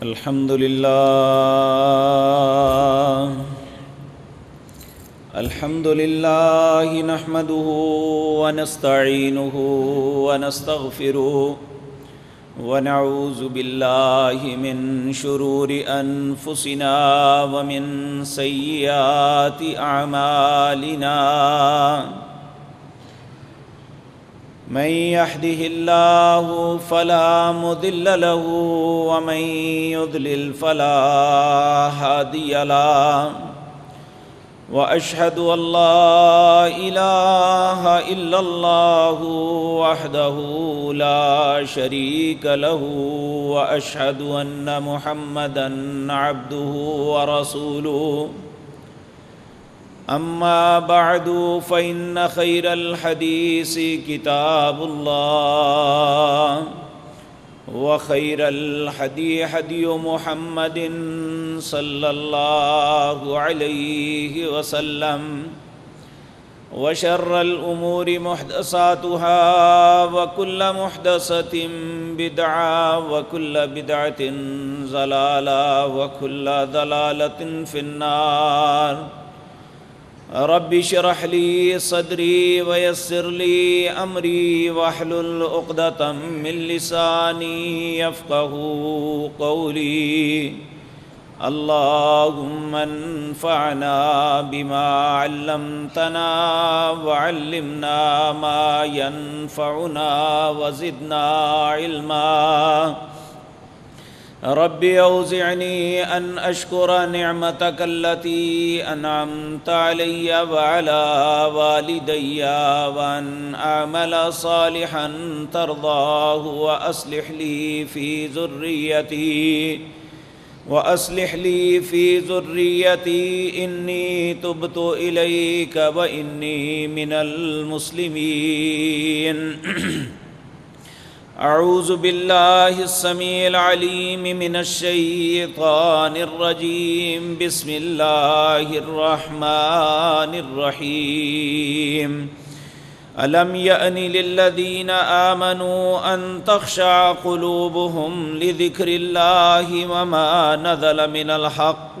الحمد لله الحمد لله نحمده ونستعينه ونستغفره ونعوذ بالله من شرور أنفسنا ومن سيئات أعمالنا. من يهده الله فلا مضل له ومن يضلل فلا هادي له واشهد ان لا اله الا الله وحده لا شريك له واشهد ان محمدا عبده ورسوله اما بعد فان خير الحديث كتاب الله وخير الحدي حدي محمد صلى الله عليه وسلم وشر الامور محدثاتها وكل محدثه بدعه وكل بدعه ضلاله وكل ضلاله في النار رب اشرح لي صدري ويسر لي امري واحلل عقدة من لساني يفقهوا قولي. اللهم انفعنا بما علمتنا وعلمنا ما ينفعنا وزدنا علما. رب اوزعني ان اشكر نعمتك التي انعمت علي وعلى والدي وان اعمل صالحا ترضاه واصلح لي في ذريتي واصلح لي في ذريتي اني تبت اليك واني من المسلمين أعوذ بالله السميع العليم من الشيطان الرجيم. بسم الله الرحمن الرحيم. ألم يأن للذين آمنوا أن تخشع قلوبهم لذكر الله وما نزل من الحق؟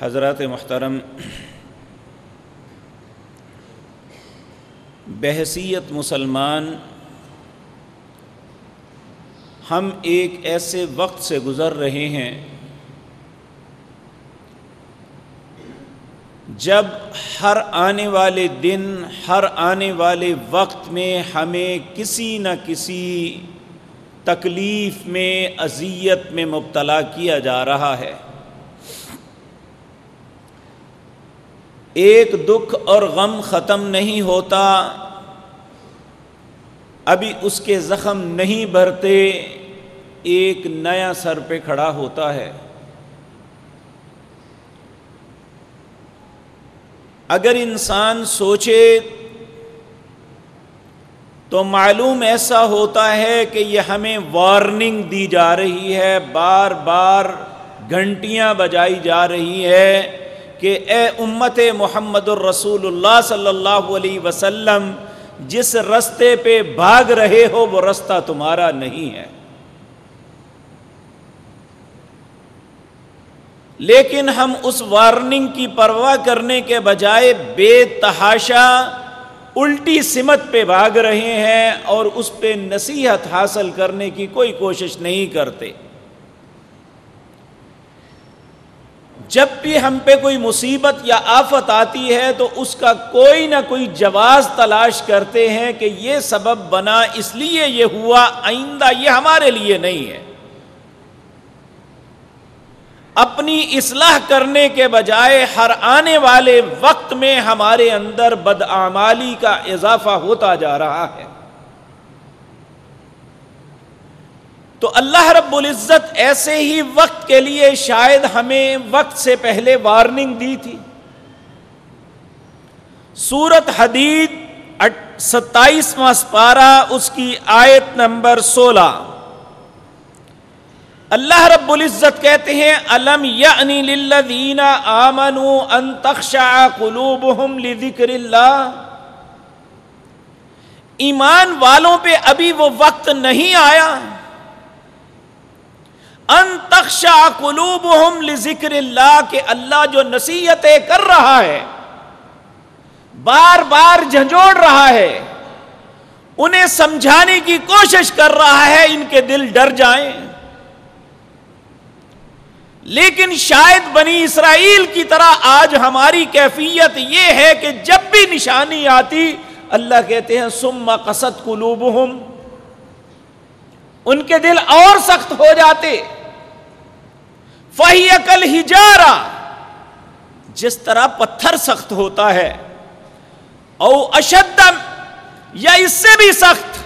حضرات محترم، بحثیت مسلمان، ہم ایک ایسے وقت سے گزر رہے ہیں جب ہر آنے والے دن، ہر آنے والے وقت میں ہمیں کسی نہ کسی تکلیف میں، اذیت میں مبتلا کیا جا رہا ہے۔ ایک دکھ اور غم ختم نہیں ہوتا، ابھی اس کے زخم نہیں بھرتے، ایک نیا سر پہ کھڑا ہوتا ہے۔ اگر انسان سوچے تو معلوم ایسا ہوتا ہے کہ یہ ہمیں وارننگ دی جا رہی ہے، بار بار گھنٹیاں بجائی جا رہی ہے۔ کہ اے امت محمد الرسول اللہ صلی اللہ علیہ وسلم، جس رستے پہ بھاگ رہے ہو، وہ رستہ تمہارا نہیں ہے۔ لیکن ہم اس وارننگ کی پرواہ کرنے کے بجائے بے تحاشا الٹی سمت پہ بھاگ رہے ہیں اور اس پہ نصیحت حاصل کرنے کی کوئی کوشش نہیں کرتے۔ جب بھی ہم پہ کوئی مصیبت یا آفت آتی ہے تو اس کا کوئی نہ کوئی جواز تلاش کرتے ہیں کہ یہ سبب بنا اس لیے یہ ہوا، آئندہ یہ ہمارے لیے نہیں ہے۔ اپنی اصلاح کرنے کے بجائے ہر آنے والے وقت میں ہمارے اندر بدعمالی کا اضافہ ہوتا جا رہا ہے۔ تو اللہ رب العزت ایسے ہی وقت کے لیے شاید ہمیں وقت سے پہلے وارننگ دی تھی۔ سورت حدید ستائیس پارہ اس کی آیت نمبر سولہ۔ اللہ رب العزت کہتے ہیں، الم یعنی للذین آمنوا ان تخشع قلوبهم لذکر اللہ؟ ایمان والوں پہ ابھی وہ وقت نہیں آیا۔ ان تخشع قلوبهم لذکر اللہ کہ اللہ جو نصیحتیں کر رہا ہے، بار بار جھنجھوڑ رہا ہے، انہیں سمجھانے کی کوشش کر رہا ہے، ان کے دل ڈر جائیں۔ لیکن شاید بنی اسرائیل کی طرح آج ہماری کیفیت یہ ہے کہ جب بھی نشانی آتی، اللہ کہتے ہیں سما قصد قلوبہم ان کے دل اور سخت ہو جاتے۔ فہی عقل ہجارا جس طرح پتھر سخت ہوتا ہے، او اشدم یا اس سے بھی سخت۔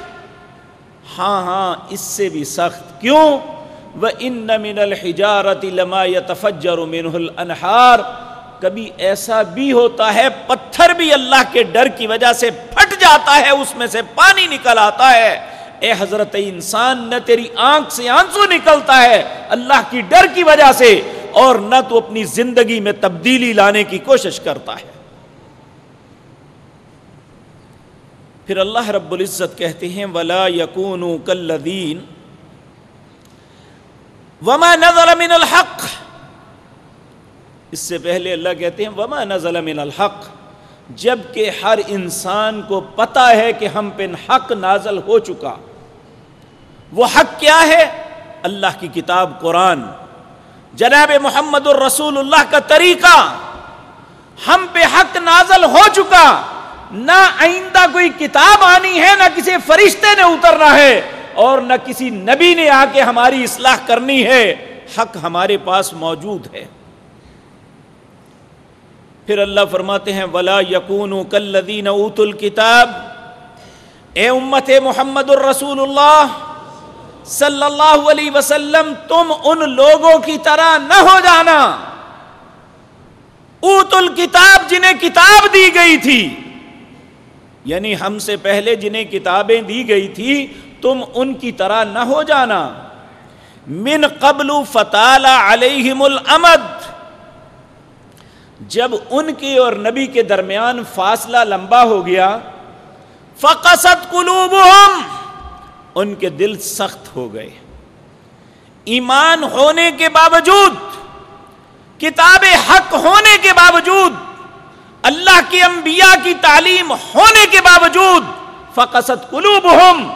ہاں ہاں اس سے بھی سخت۔ کیوں؟ وہ ان من الحجارت لما يتفجر منه الانہار کبھی ایسا بھی ہوتا ہے، پتھر بھی اللہ کے ڈر کی وجہ سے پھٹ جاتا ہے، اس میں سے پانی نکل آتا ہے۔ اے حضرت انسان، نہ تیری آنکھ سے آنسو نکلتا ہے، اللہ کی ڈر کی وجہ سے، اور نہ تو اپنی زندگی میں تبدیلی لانے کی کوشش کرتا ہے۔ پھر اللہ رب العزت کہتے ہیں، ولا یقون کلین وما نزل من الحق۔ اس سے پہلے اللہ کہتے ہیں، وما نزل من الحق۔ جبکہ ہر انسان کو پتا ہے کہ ہم پہ حق نازل ہو چکا۔ وہ حق کیا ہے؟ اللہ کی کتاب قرآن۔ جناب محمد الرسول اللہ کا طریقہ، ہم پہ حق نازل ہو چکا۔ نہ آئندہ کوئی کتاب آنی ہے، نہ کسی فرشتے نے اترنا ہے۔ اور نہ کسی نبی نے آ کے ہماری اصلاح کرنی ہے۔ حق ہمارے پاس موجود ہے۔ پھر اللہ فرماتے ہیں، ولا یقون کلدین اوت الکتاب اے امت محمد الرسول اللہ صلی اللہ علیہ وسلم، تم ان لوگوں کی طرح نہ ہو جانا۔ اوت الکتاب جنہیں کتاب دی گئی تھی یعنی ہم سے پہلے جنہیں کتابیں دی گئی تھی، تم ان کی طرح نہ ہو جانا۔ من قبل فتال علیہم الامد، جب ان کے اور نبی کے درمیان فاصلہ لمبا ہو گیا، فقصت قلوبہم۔ ان کے دل سخت ہو گئے۔ ایمان ہونے کے باوجود، کتاب حق ہونے کے باوجود، اللہ کے انبیاء کی تعلیم ہونے کے باوجود فقصت قلوبہم،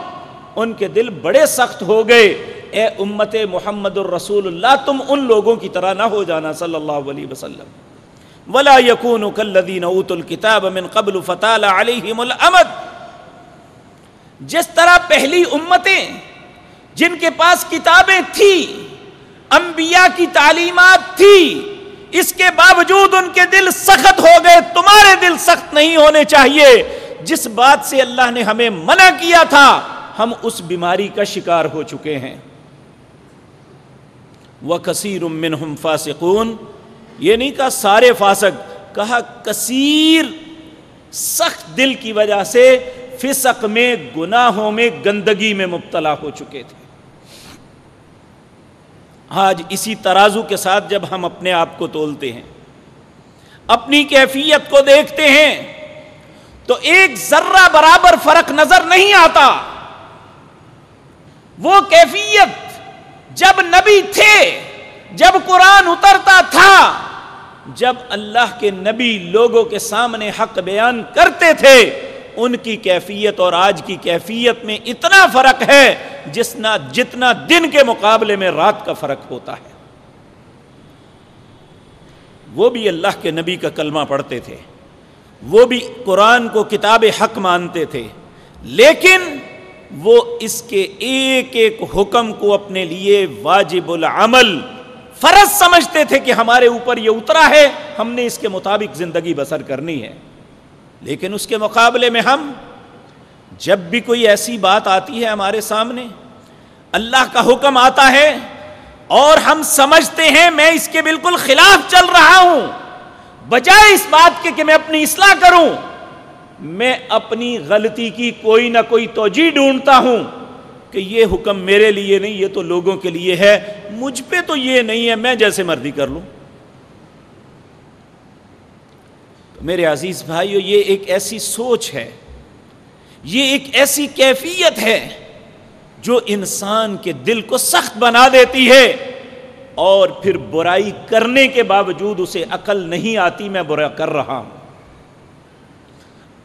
ان کے دل بڑے سخت ہو گئے۔ اے امت محمد الرسول اللہ تم ان لوگوں کی طرح نہ ہو جانا صلی اللہ علیہ وسلم۔ ولا یقون کلدین اوت الکتاب من قبل فتال علیہم الامد جس طرح پہلی امتیں جن کے پاس کتابیں تھی، انبیاء کی تعلیمات تھی، اس کے باوجود ان کے دل سخت ہو گئے، تمہارے دل سخت نہیں ہونے چاہیے۔ جس بات سے اللہ نے ہمیں منع کیا تھا، ہم اس بیماری کا شکار ہو چکے ہیں۔ وہ کثیر امن فاسقون۔ یہ نہیں کہا سارے فاسق، کہا کثیر، سخت دل کی وجہ سے فسق میں، گناہوں میں، گندگی میں مبتلا ہو چکے تھے۔ آج اسی ترازو کے ساتھ جب ہم اپنے آپ کو تولتے ہیں، اپنی کیفیت کو دیکھتے ہیں، تو ایک ذرہ برابر فرق نظر نہیں آتا۔ وہ کیفیت جب نبی تھے، جب قرآن اترتا تھا، جب اللہ کے نبی لوگوں کے سامنے حق بیان کرتے تھے ان کی کیفیت اور آج کی کیفیت میں اتنا فرق ہے جسنا جتنا دن کے مقابلے میں رات کا فرق ہوتا ہے۔ وہ بھی اللہ کے نبی کا کلمہ پڑھتے تھے۔ وہ بھی قرآن کو کتاب حق مانتے تھے۔ لیکن وہ اس کے ایک ایک حکم کو اپنے لیے واجب العمل فرض سمجھتے تھے کہ ہمارے اوپر یہ اترا ہے، ہم نے اس کے مطابق زندگی بسر کرنی ہے۔ لیکن اس کے مقابلے میں ہم، جب بھی کوئی ایسی بات آتی ہے ہمارے سامنے، اللہ کا حکم آتا ہے اور ہم سمجھتے ہیں میں اس کے بالکل خلاف چل رہا ہوں، بجائے اس بات کے کہ میں اپنی اصلاح کروں، میں اپنی غلطی کی کوئی نہ کوئی توجہ ڈھونڈتا ہوں کہ یہ حکم میرے لیے نہیں، یہ تو لوگوں کے لیے ہے، مجھ پہ تو یہ نہیں ہے، میں جیسے مرضی کر لوں تو میرے عزیز بھائیو، یہ ایک ایسی سوچ ہے، یہ ایک ایسی کیفیت ہے جو انسان کے دل کو سخت بنا دیتی ہے اور پھر برائی کرنے کے باوجود اسے عقل نہیں آتی، میں برا کر رہا ہوں۔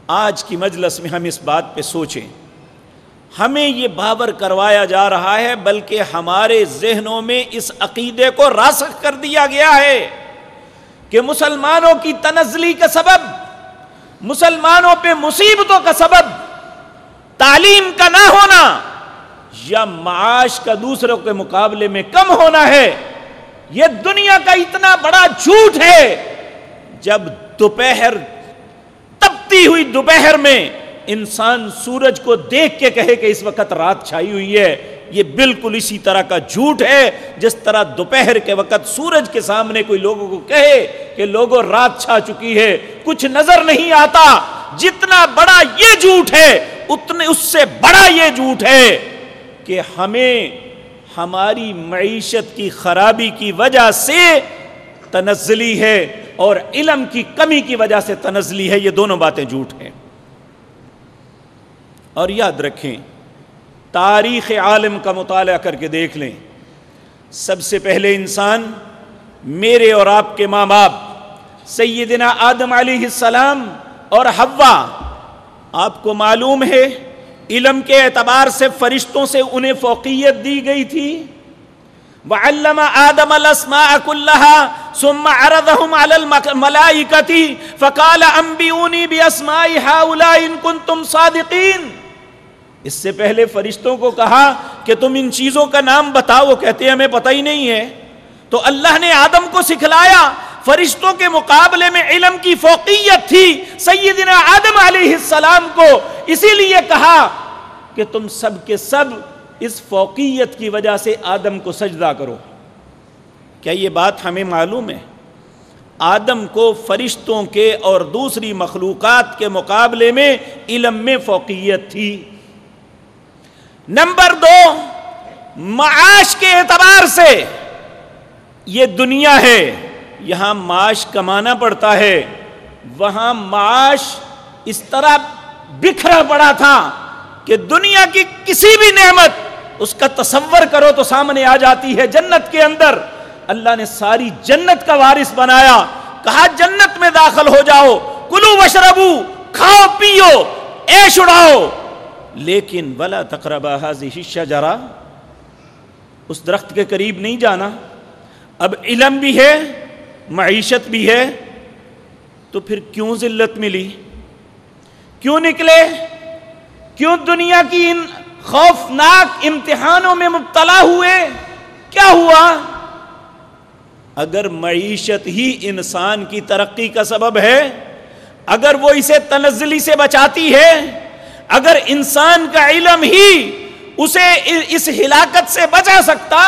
آج کی مجلس میں ہم اس بات پہ سوچیں۔ ہمیں یہ باور کروایا جا رہا ہے، بلکہ ہمارے ذہنوں میں اس عقیدے کو راسخ کر دیا گیا ہے۔ کہ مسلمانوں کی تنزلی کا سبب، مسلمانوں پہ مصیبتوں کا سبب، تعلیم کا نہ ہونا یا معاش کا دوسروں کے مقابلے میں کم ہونا ہے، یہ دنیا کا اتنا بڑا جھوٹ ہے۔ جب دوپہر تپتی ہوئی دوپہر میں انسان سورج کو دیکھ کے کہے کہ اس وقت رات چھائی ہوئی ہے یہ بالکل اسی طرح کا جھوٹ ہے، جس طرح دوپہر کے وقت سورج کے سامنے کوئی لوگوں کو کہے کہ لوگوں رات چھا چکی ہے، کچھ نظر نہیں آتا۔ جتنا بڑا یہ جھوٹ ہے، اتنے اس سے بڑا یہ جھوٹ ہے کہ ہمیں ہماری معیشت کی خرابی کی وجہ سے تنزلی ہے اور علم کی کمی کی وجہ سے تنزلی ہے۔ یہ دونوں باتیں جھوٹ ہیں۔ اور یاد رکھیں تاریخ عالم کا مطالعہ کر کے دیکھ لیں۔ سب سے پہلے انسان میرے اور آپ کے ماں باپ سیدنا آدم علیہ السلام اور حوا، آپ کو معلوم ہے، علم کے اعتبار سے فرشتوں سے انہیں فوقیت دی گئی تھی۔ وعلم آدم الاسماء كلها ثم عرضهم على الملائكة فقال انبئوني باسماء هؤلاء ان كنتم صادقين۔ اس سے پہلے فرشتوں کو کہا کہ تم ان چیزوں کا نام بتاؤ، وہ کہتے ہیں، ہمیں پتہ ہی نہیں ہے۔ تو اللہ نے آدم کو سکھلایا، فرشتوں کے مقابلے میں علم کی فوقیت تھی۔ سیدنا آدم علیہ السلام کو اسی لیے کہا کہ تم سب کے سب اس فوقیت کی وجہ سے آدم کو سجدہ کرو۔ کیا یہ بات ہمیں معلوم ہے؟ آدم کو فرشتوں کے اور دوسری مخلوقات کے مقابلے میں علم میں فوقیت تھی۔ نمبر دو، معاش کے اعتبار سے یہ دنیا ہے، یہاں معاش کمانا پڑتا ہے۔ وہاں معاش اس طرح بکھرا پڑا تھا کہ دنیا کی کسی بھی نعمت اس کا تصور کرو تو سامنے آ جاتی ہے جنت کے اندر۔ اللہ نے ساری جنت کا وارث بنایا، کہا جنت میں داخل ہو جاؤ، کلو وشربو، کھاؤ، پیو، ایش اڑاؤ۔ لیکن ولا تقربا حاضی جرا اس درخت کے قریب نہیں جانا۔ اب علم بھی ہے، معیشت بھی ہے، تو پھر کیوں ذلت ملی؟ کیوں نکلے؟ کیوں دنیا کی ان خوفناک امتحانوں میں مبتلا ہوئے؟ کیا ہوا؟ اگر معیشت ہی انسان کی ترقی کا سبب ہے، اگر وہ اسے تنزلی سے بچاتی ہے اگر انسان کا علم ہی اسے اس ہلاکت سے بچا سکتا،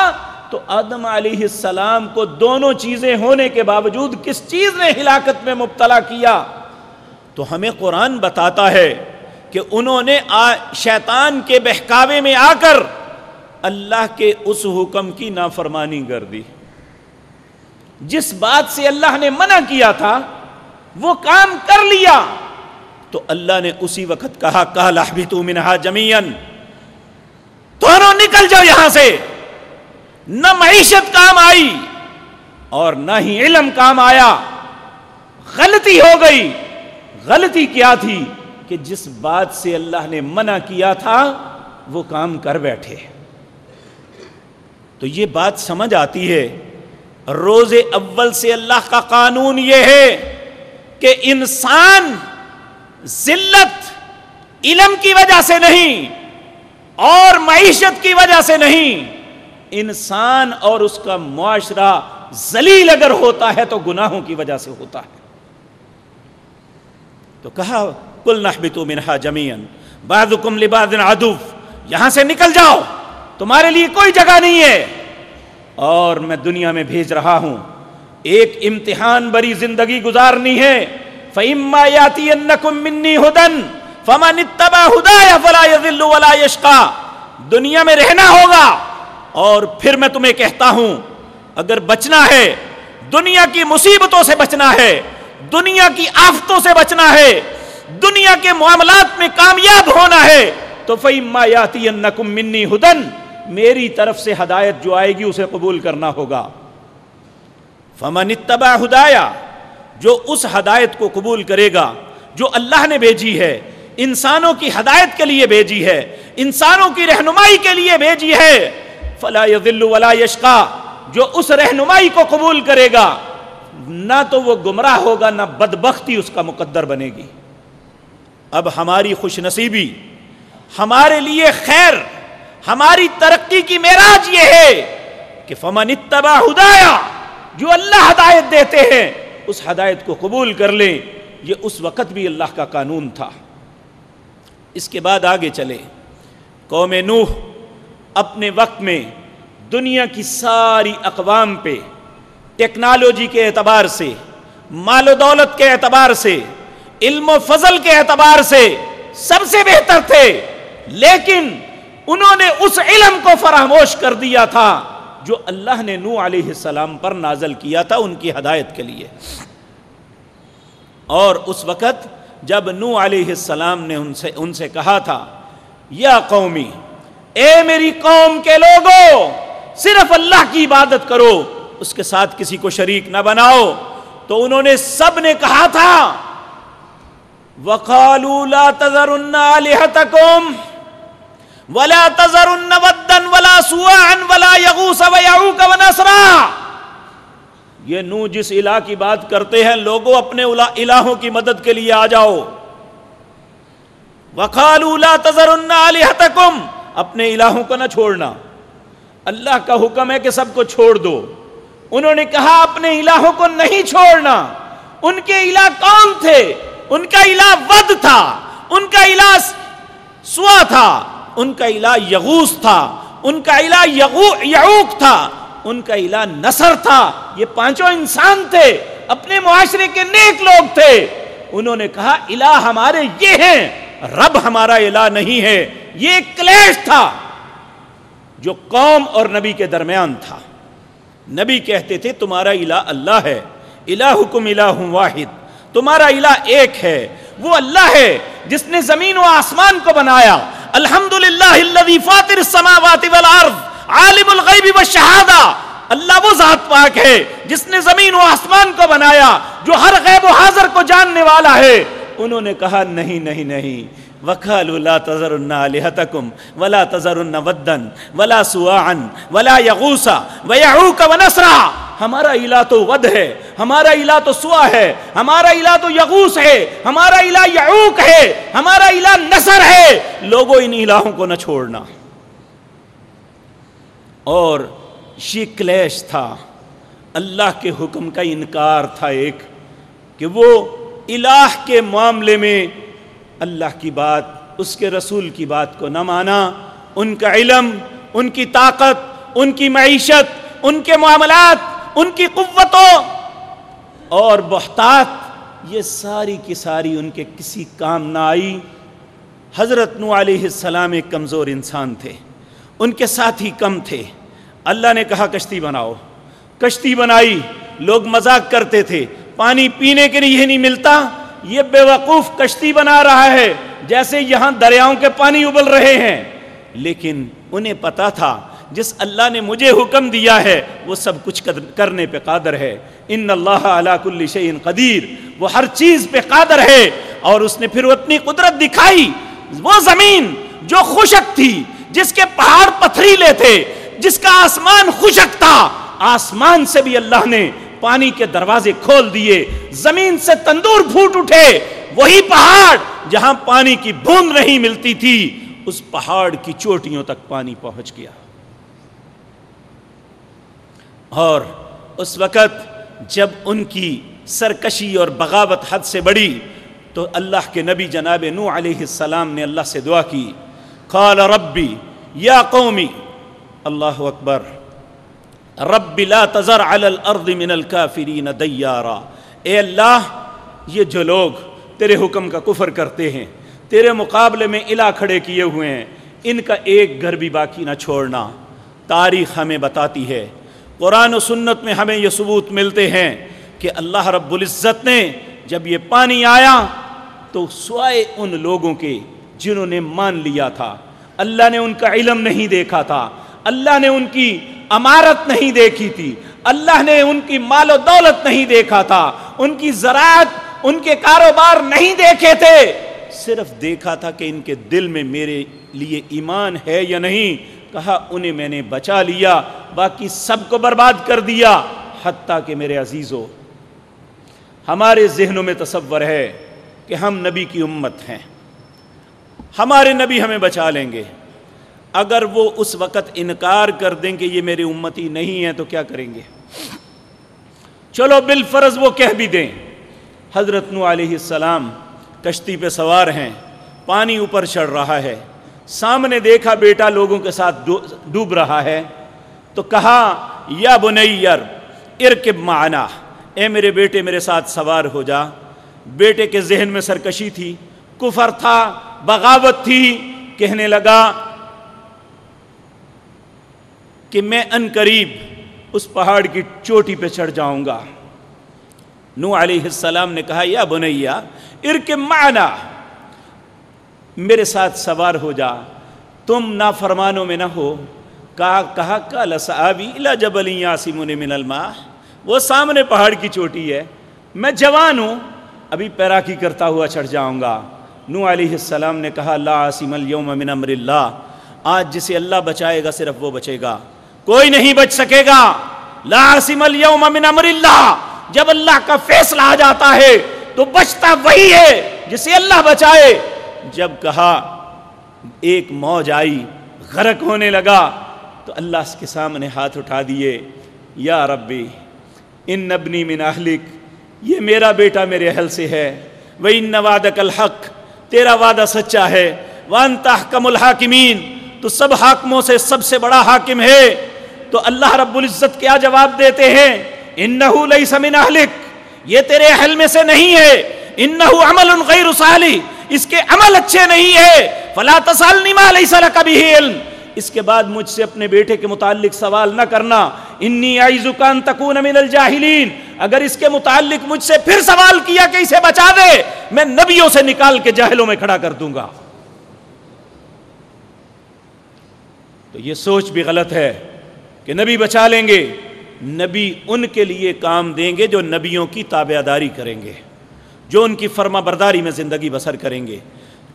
تو آدم علیہ السلام کو دونوں چیزیں ہونے کے باوجود کس چیز نے ہلاکت میں مبتلا کیا؟ تو ہمیں قرآن بتاتا ہے کہ انہوں نے شیطان کے بہکاوے میں آ کر اللہ کے اس حکم کی نافرمانی کر دی۔ جس بات سے اللہ نے منع کیا تھا، وہ کام کر لیا۔ تو اللہ نے اسی وقت کہا کہ لہبتو منہا جمین دونوں نکل جاؤ یہاں سے۔ نہ معیشت کام آئی اور نہ ہی علم کام آیا۔ غلطی ہو گئی۔ غلطی کیا تھی کہ جس بات سے اللہ نے منع کیا تھا، وہ کام کر بیٹھے۔ تو یہ بات سمجھ آتی ہے۔ روز اول سے اللہ کا قانون یہ ہے کہ انسان ذلت علم کی وجہ سے نہیں اور معیشت کی وجہ سے نہیں انسان اور اس کا معاشرہ ذلیل اگر ہوتا ہے تو گناہوں کی وجہ سے ہوتا ہے۔ تو کہا کل نہ منہا جمین باد کم لباد یہاں سے نکل جاؤ، تمہارے لیے کوئی جگہ نہیں ہے۔ اور میں دنیا میں بھیج رہا ہوں، ایک امتحان بری زندگی گزارنی ہے۔ فَإِمَّا يَاتِيَنَّكُم مِّنِّي هُدًى فَمَنِ اتَّبَعَ هُدَايَ فَلَا يَذِلُّ وَلَا يَشْقَى۔ دنیا میں رہنا ہوگا اور پھر میں تمہیں کہتا ہوں، اگر بچنا ہے، دنیا کی مصیبتوں سے بچنا ہے، دنیا کی آفتوں سے بچنا ہے، دنیا کے معاملات میں کامیاب ہونا ہے، تو فَإِمَّا يَاتِيَنَّكُم مِّنِّي هُدًى، میری طرف سے ہدایت جو آئے گی اسے قبول کرنا ہوگا۔ فمن اتبع ہدایا جو اس ہدایت کو قبول کرے گا، جو اللہ نے بھیجی ہے، انسانوں کی ہدایت کے لیے بھیجی ہے، انسانوں کی رہنمائی کے لیے بھیجی ہے، فلا يذل ولا یشقا، جو اس رہنمائی کو قبول کرے گا، نہ تو وہ گمراہ ہوگا، نہ بدبختی اس کا مقدر بنے گی۔ اب ہماری خوش نصیبی، ہمارے لیے خیر، ہماری ترقی کی معراج یہ ہے کہ فمن اتبع ہدایا، جو اللہ ہدایت دیتے ہیں اس ہدایت کو قبول کر لیں یہ اس وقت بھی اللہ کا قانون تھا۔ اس کے بعد آگے چلے۔ قوم نوح اپنے وقت میں دنیا کی ساری اقوام پہ، ٹیکنالوجی کے اعتبار سے، مال و دولت کے اعتبار سے، علم و فضل کے اعتبار سے سب سے بہتر تھے، لیکن انہوں نے اس علم کو فراموش کر دیا تھا۔ جو اللہ نے نو علیہ السلام پر نازل کیا تھا ان کی ہدایت کے لیے۔ اور اس وقت جب نو علیہ السلام نے ان سے ان سے کہا تھا، یا قومی، اے میری قوم کے لوگوں صرف اللہ کی عبادت کرو، اس کے ساتھ کسی کو شریک نہ بناؤ۔ تو انہوں نے سب نے کہا تھا، وَقَالُوا لَا تَذَرُنَّ آلِهَتَكُمْ ولا تذر ودن ولا سواعا ولا یغوس و يغوس ويعوق ونسرا. یہ نو جس الہ کی بات کرتے ہیں، لوگوں اپنے الہوں کی مدد کے لیے آ جاؤ. وقالوا لا تذرن الہتکم اپنے الہوں کو نہ چھوڑنا۔ اللہ کا حکم ہے کہ سب کو چھوڑ دو۔ انہوں نے کہا، اپنے الہوں کو نہیں چھوڑنا۔ ان کے الہ کون تھے؟ ان کا الہ ود تھا۔ ان کا الہ سوا تھا۔ ان کا الہ یغوس تھا، ان کا الہ یعوق تھا، ان کا الہ نصر تھا۔ یہ پانچوں انسان تھے، اپنے معاشرے کے نیک لوگ تھے۔ انہوں نے کہا، الہ ہمارے یہ ہیں، رب ہمارا الہ نہیں ہے۔ یہ کلیش تھا جو قوم اور نبی کے درمیان تھا۔ نبی کہتے تھے، تمہارا الہ اللہ ہے۔ الہ حکم الہ واحد۔ تمہارا الہ ایک ہے۔ وہ اللہ ہے جس نے زمین و آسمان کو بنایا۔ الحمد للہ فاطر السماوات والارض، عالم الغیب والشہادہ۔ اللہ وہ ذات پاک ہے جس نے زمین و آسمان کو بنایا، جو ہر غیب و حاضر کو جاننے والا ہے۔ انہوں نے کہا، نہیں نہیں نہیں۔ وَقَالُوا لَا تَذَرُنَّ آلِهَتَكُمْ وَلَا تَذَرُنَّ وَدًّا وَلَا سُوَاعًا وَلَا يَغُوسَ وَيَعُوكَ وَنَسْرًا ہمارا الہ تو ود ہے، ہمارا الہ تو سوا ہے، ہمارا الہ تو یغوس ہے، ہمارا الہ یعوق ہے، ہمارا الہ نصر ہے۔ لوگوں ان الہوں کو نہ چھوڑنا۔ اور یہ کلیش تھا۔ اللہ کے حکم کا انکار تھا ایک کہ وہ الہ کے معاملے میں اللہ کی بات، اس کے رسول کی بات کو نہ مانا۔ ان کا علم، ان کی طاقت، ان کی معیشت، ان کے معاملات، ان کی قوتوں اور بہتات، یہ ساری کی ساری ان کے کسی کام نہ آئی۔ حضرت نو علیہ السلام ایک کمزور انسان تھے۔ ان کے ساتھ ہی کم تھے۔ اللہ نے کہا، کشتی بناؤ۔ کشتی بنائی، لوگ مذاق کرتے تھے۔ پانی پینے کے لیے نہیں ملتا۔ یہ بے وقوف کشتی بنا رہا ہے، جیسے یہاں دریاؤں کے پانی ابل رہے ہیں۔ لیکن انہیں پتا تھا، جس اللہ نے مجھے حکم دیا ہے، وہ سب کچھ کرنے پہ قادر ہے۔ ان اللہ علا کل شعین قدیر، وہ ہر چیز پہ قادر ہے۔ اور اس نے پھر اپنی قدرت دکھائی، وہ زمین جو خشک تھی، جس کے پہاڑ پتھریلے تھے، جس کا آسمان خشک تھا۔ آسمان سے بھی اللہ نے پانی کے دروازے کھول دیے، زمین سے تندور پھوٹ اٹھے، وہی پہاڑ جہاں پانی کی بوند نہیں ملتی تھی، اس پہاڑ کی چوٹیوں تک پانی پہنچ گیا۔ اور اس وقت جب ان کی سرکشی اور بغاوت حد سے بڑی تو اللہ کے نبی جناب نو علیہ السلام نے اللہ سے دعا کی۔ قال ربی، یا قومی، اللہ اکبر رب لا تذر علی الارض من الكافرین دیارا۔ اے اللہ، یہ جو لوگ تیرے حکم کا کفر کرتے ہیں، تیرے مقابلے میں الہ کھڑے کیے ہوئے ہیں، ان کا ایک گھر بھی باقی نہ چھوڑنا۔ تاریخ ہمیں بتاتی ہے۔ قرآن و سنت میں ہمیں یہ ثبوت ملتے ہیں کہ اللہ رب العزت نے جب یہ پانی آیا تو سوائے ان لوگوں کے جنہوں نے مان لیا تھا، اللہ نے ان کا علم نہیں دیکھا تھا۔ اللہ نے ان کی امارت نہیں دیکھی تھی، اللہ نے ان کی مال و دولت نہیں دیکھا تھا، ان کی زراعت، ان کے کاروبار نہیں دیکھے تھے۔ صرف دیکھا تھا کہ ان کے دل میں میرے لیے ایمان ہے یا نہیں، کہا انہیں میں نے بچا لیا، باقی سب کو برباد کر دیا، حتیٰ کہ میرے عزیزو، ہمارے ذہنوں میں تصور ہے کہ ہم نبی کی امت ہیں۔ ہمارے نبی ہمیں بچا لیں گے۔ اگر وہ اس وقت انکار کر دیں کہ یہ میری امتی نہیں ہے تو کیا کریں گے؟ چلو بالفرض وہ کہہ بھی دیں۔ حضرت نو علیہ السلام کشتی پہ سوار ہیں، پانی اوپر چڑھ رہا ہے۔ سامنے دیکھا بیٹا لوگوں کے ساتھ ڈوب رہا ہے۔ تو کہا، یا بنیر ارکب معنا۔ اے میرے بیٹے، میرے ساتھ سوار ہو جا۔ بیٹے کے ذہن میں سرکشی تھی، کفر تھا، بغاوت تھی۔ کہنے لگا کہ میں ان قریب اس پہاڑ کی چوٹی پہ چڑھ جاؤں گا۔ نو علیہ السلام نے کہا، یا بنیا، ارک معنا، میرے ساتھ سوار ہو جا۔ تم نافرمانوں میں نہ ہو۔ کہا کہا کا لسابی الا جبل یاسم من الماء۔ وہ سامنے پہاڑ کی چوٹی ہے۔ میں جوان ہوں، ابھی پیراکی کرتا ہوا چڑھ جاؤں گا۔ نو علیہ السلام نے کہا، لا عاصم اليوم من امر اللہ۔ آج جسے اللہ بچائے گا، صرف وہ بچے گا۔ کوئی نہیں بچ سکے گا۔ لا عاصم اليوم من امر اللہ۔ جب اللہ کا فیصلہ آ جاتا ہے تو بچتا وہی ہے جسے اللہ بچائے۔ جب کہا ایک موج آئی، غرق ہونے لگا، تو اللہ اس کے سامنے ہاتھ اٹھا دیے۔ یا ربی، ان نبنی من اہلک، یہ میرا بیٹا میرے اہل سے ہے۔ وہ ان نوادک الحق، تیرا وعدہ سچا ہے۔ وان تحکم الحاکمین، تو سب حاکموں سے سب سے بڑا حاکم ہے۔ تو اللہ رب العزت کیا جواب دیتے ہیں؟ انہو لیس من اہلک۔ یہ تیرے اہل میں سے نہیں ہے۔ انہو عمل غیر صالح۔ اس کے عمل اچھے نہیں ہے فلا تسالنی ما لیس لک به علم۔ اس کے بعد مجھ سے اپنے بیٹے کے متعلق سوال نہ کرنا۔ انی اعوذک ان تکون من الجاہلین۔ اگر اس کے متعلق مجھ سے پھر سوال کیا کہ اسے بچا دے، میں نبیوں سے نکال کے جاہلوں میں کھڑا کر دوں گا۔ تو یہ سوچ بھی غلط ہے۔ کہ نبی بچا لیں گے، نبی ان کے لیے کام دیں گے جو نبیوں کی تابع داری کریں گے، جو ان کی فرما برداری میں زندگی بسر کریں گے۔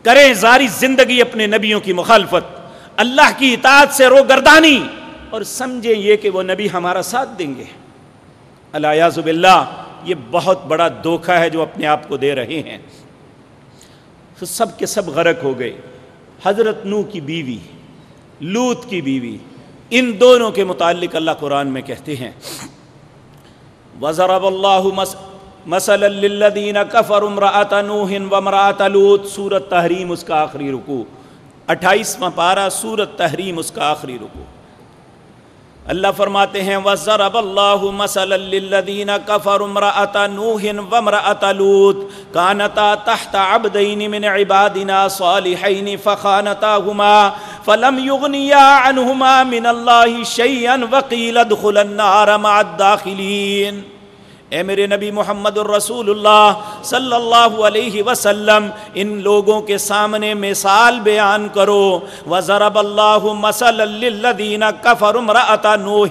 کریں زاری زندگی اپنے نبیوں کی مخالفت، اللہ کی اطاعت سے رو گردانی اور سمجھیں یہ کہ وہ نبی ہمارا ساتھ دیں گے۔ اللہ اللہ یہ بہت بڑا دھوکھا ہے جو اپنے آپ کو دے رہے ہیں۔ تو سب کے سب غرق ہو گئے۔ حضرت نو کی بیوی، لوت کی بیوی ان دونوں کے متعلق اللہ قرآن میں کہتے ہیں وزرب اللہ مسل للذین کفر امرأت نوح ومرأت لوت سورت تحریم اس کا آخری رکو اٹھائیسواں پارہ سورت تحریم اس کا آخری رکو اللہ فرماتے ہیں وَزَرَبَ اللَّهُ مَسَلًا لِلَّذِينَ كَفَرُوا امْرَأَتَ نُوحٍ وَامْرَأَتَ لُوطٍ كَانَتَا تَحْتَ عَبْدَيْنِ مِنْ عِبَادِنَا صَالِحَيْنِ فَخَانَتَاهُمَا فَلَمْ يُغْنِيَا عَنْهُمَا مِنَ اللَّهِ شَيْئًا وَقِيلَ ادْخُلَا النَّارَ مَعَ الدَّاخِلِينَ اے میرے نبی محمد الرسول اللہ صلی اللہ علیہ وسلم، ان لوگوں کے سامنے مثال بیان کرو۔ وزرب اللہ مسل للذین کفر امرأت نوح۔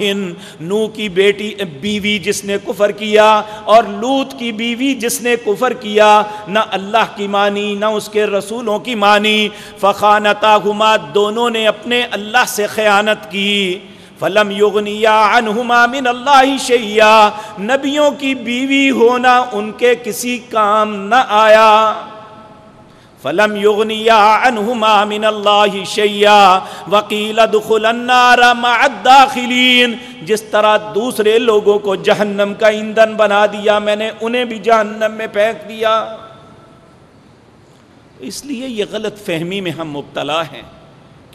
نو کی بیٹی، بیوی جس نے کفر کیا اور لوت کی بیوی جس نے کفر کیا، نہ اللہ کی مانی، نہ اس کے رسولوں کی مانی۔ فخانتاہما دونوں نے اپنے اللہ سے خیانت کی۔ فلم یغنیا عنہما من اللہ شیا نبیوں کی بیوی ہونا ان کے کسی کام نہ آیا۔ فلم یغنیا عنہما من اللہ شیا وقیل ادخل النار مع الداخلین جس طرح دوسرے لوگوں کو جہنم کا ایندھن بنا دیا، میں نے انہیں بھی جہنم میں پھینک دیا۔ اس لیے یہ غلط فہمی میں ہم مبتلا ہیں۔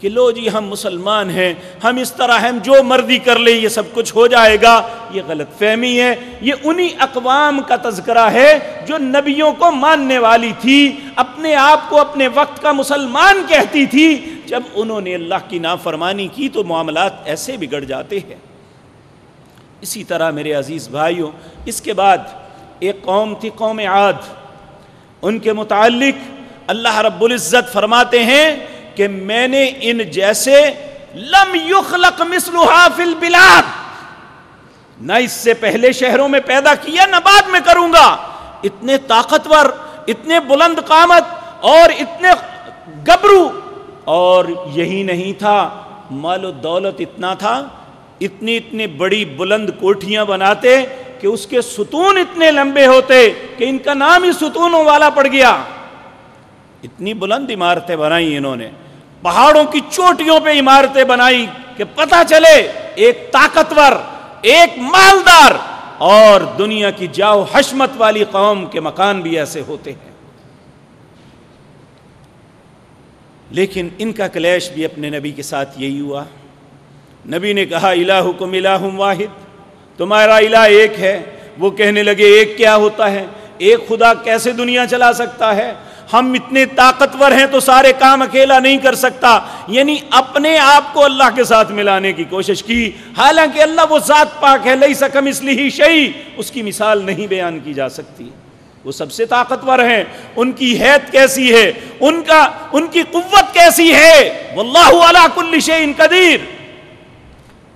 کہ لو جی ہم مسلمان ہیں، ہم اس طرح ہم جو مرضی کر لیں، یہ سب کچھ ہو جائے گا۔ یہ غلط فہمی ہے۔ یہ انہی اقوام کا تذکرہ ہے جو نبیوں کو ماننے والی تھی، اپنے آپ کو اپنے وقت کا مسلمان کہتی تھی۔ جب انہوں نے اللہ کی نافرمانی کی تو معاملات ایسے بگڑ جاتے ہیں۔ اسی طرح میرے عزیز بھائیوں، اس کے بعد ایک قوم تھی قوم عاد۔ ان کے متعلق اللہ رب العزت فرماتے ہیں کہ میں نے ان جیسے لم یخلق مثلها فی البلاد۔ نہ اس سے پہلے شہروں میں پیدا کیا، نہ بعد میں کروں گا۔ اتنے طاقتور، اتنے بلند قامت اور اتنے گبرو۔ اور یہی نہیں تھا، مال و دولت اتنا تھا، اتنی اتنی بڑی بلند کوٹھیاں بناتے کہ اس کے ستون اتنے لمبے ہوتے کہ ان کا نام ہی ستونوں والا پڑ گیا۔ اتنی بلند عمارتیں بنائی انہوں نے۔ پہاڑوں کی چوٹیوں پہ عمارتیں بنائی کہ پتہ چلے ایک طاقتور، ایک مالدار اور دنیا کی جاؤ حشمت والی قوم کے مکان بھی ایسے ہوتے ہیں۔ لیکن ان کا کلیش بھی اپنے نبی کے ساتھ یہی ہوا۔ نبی نے کہا، الہکم الہ واحد تمہارا الہ ایک ہے۔ وہ کہنے لگے، ایک کیا ہوتا ہے؟ ایک خدا کیسے دنیا چلا سکتا ہے؟ ہم اتنے طاقتور ہیں تو سارے کام اکیلا نہیں کر سکتا۔ یعنی اپنے آپ کو اللہ کے ساتھ ملانے کی کوشش کی۔ حالانکہ اللہ وہ ذات پاک ہے لئی سکم اس لیے شہی اس کی مثال نہیں بیان کی جا سکتی۔ وہ سب سے طاقتور ہیں۔ ان کی حیت کیسی ہے؟ ان کا، ان کی قوت کیسی ہے؟ واللہ علا کل شیء قدیر۔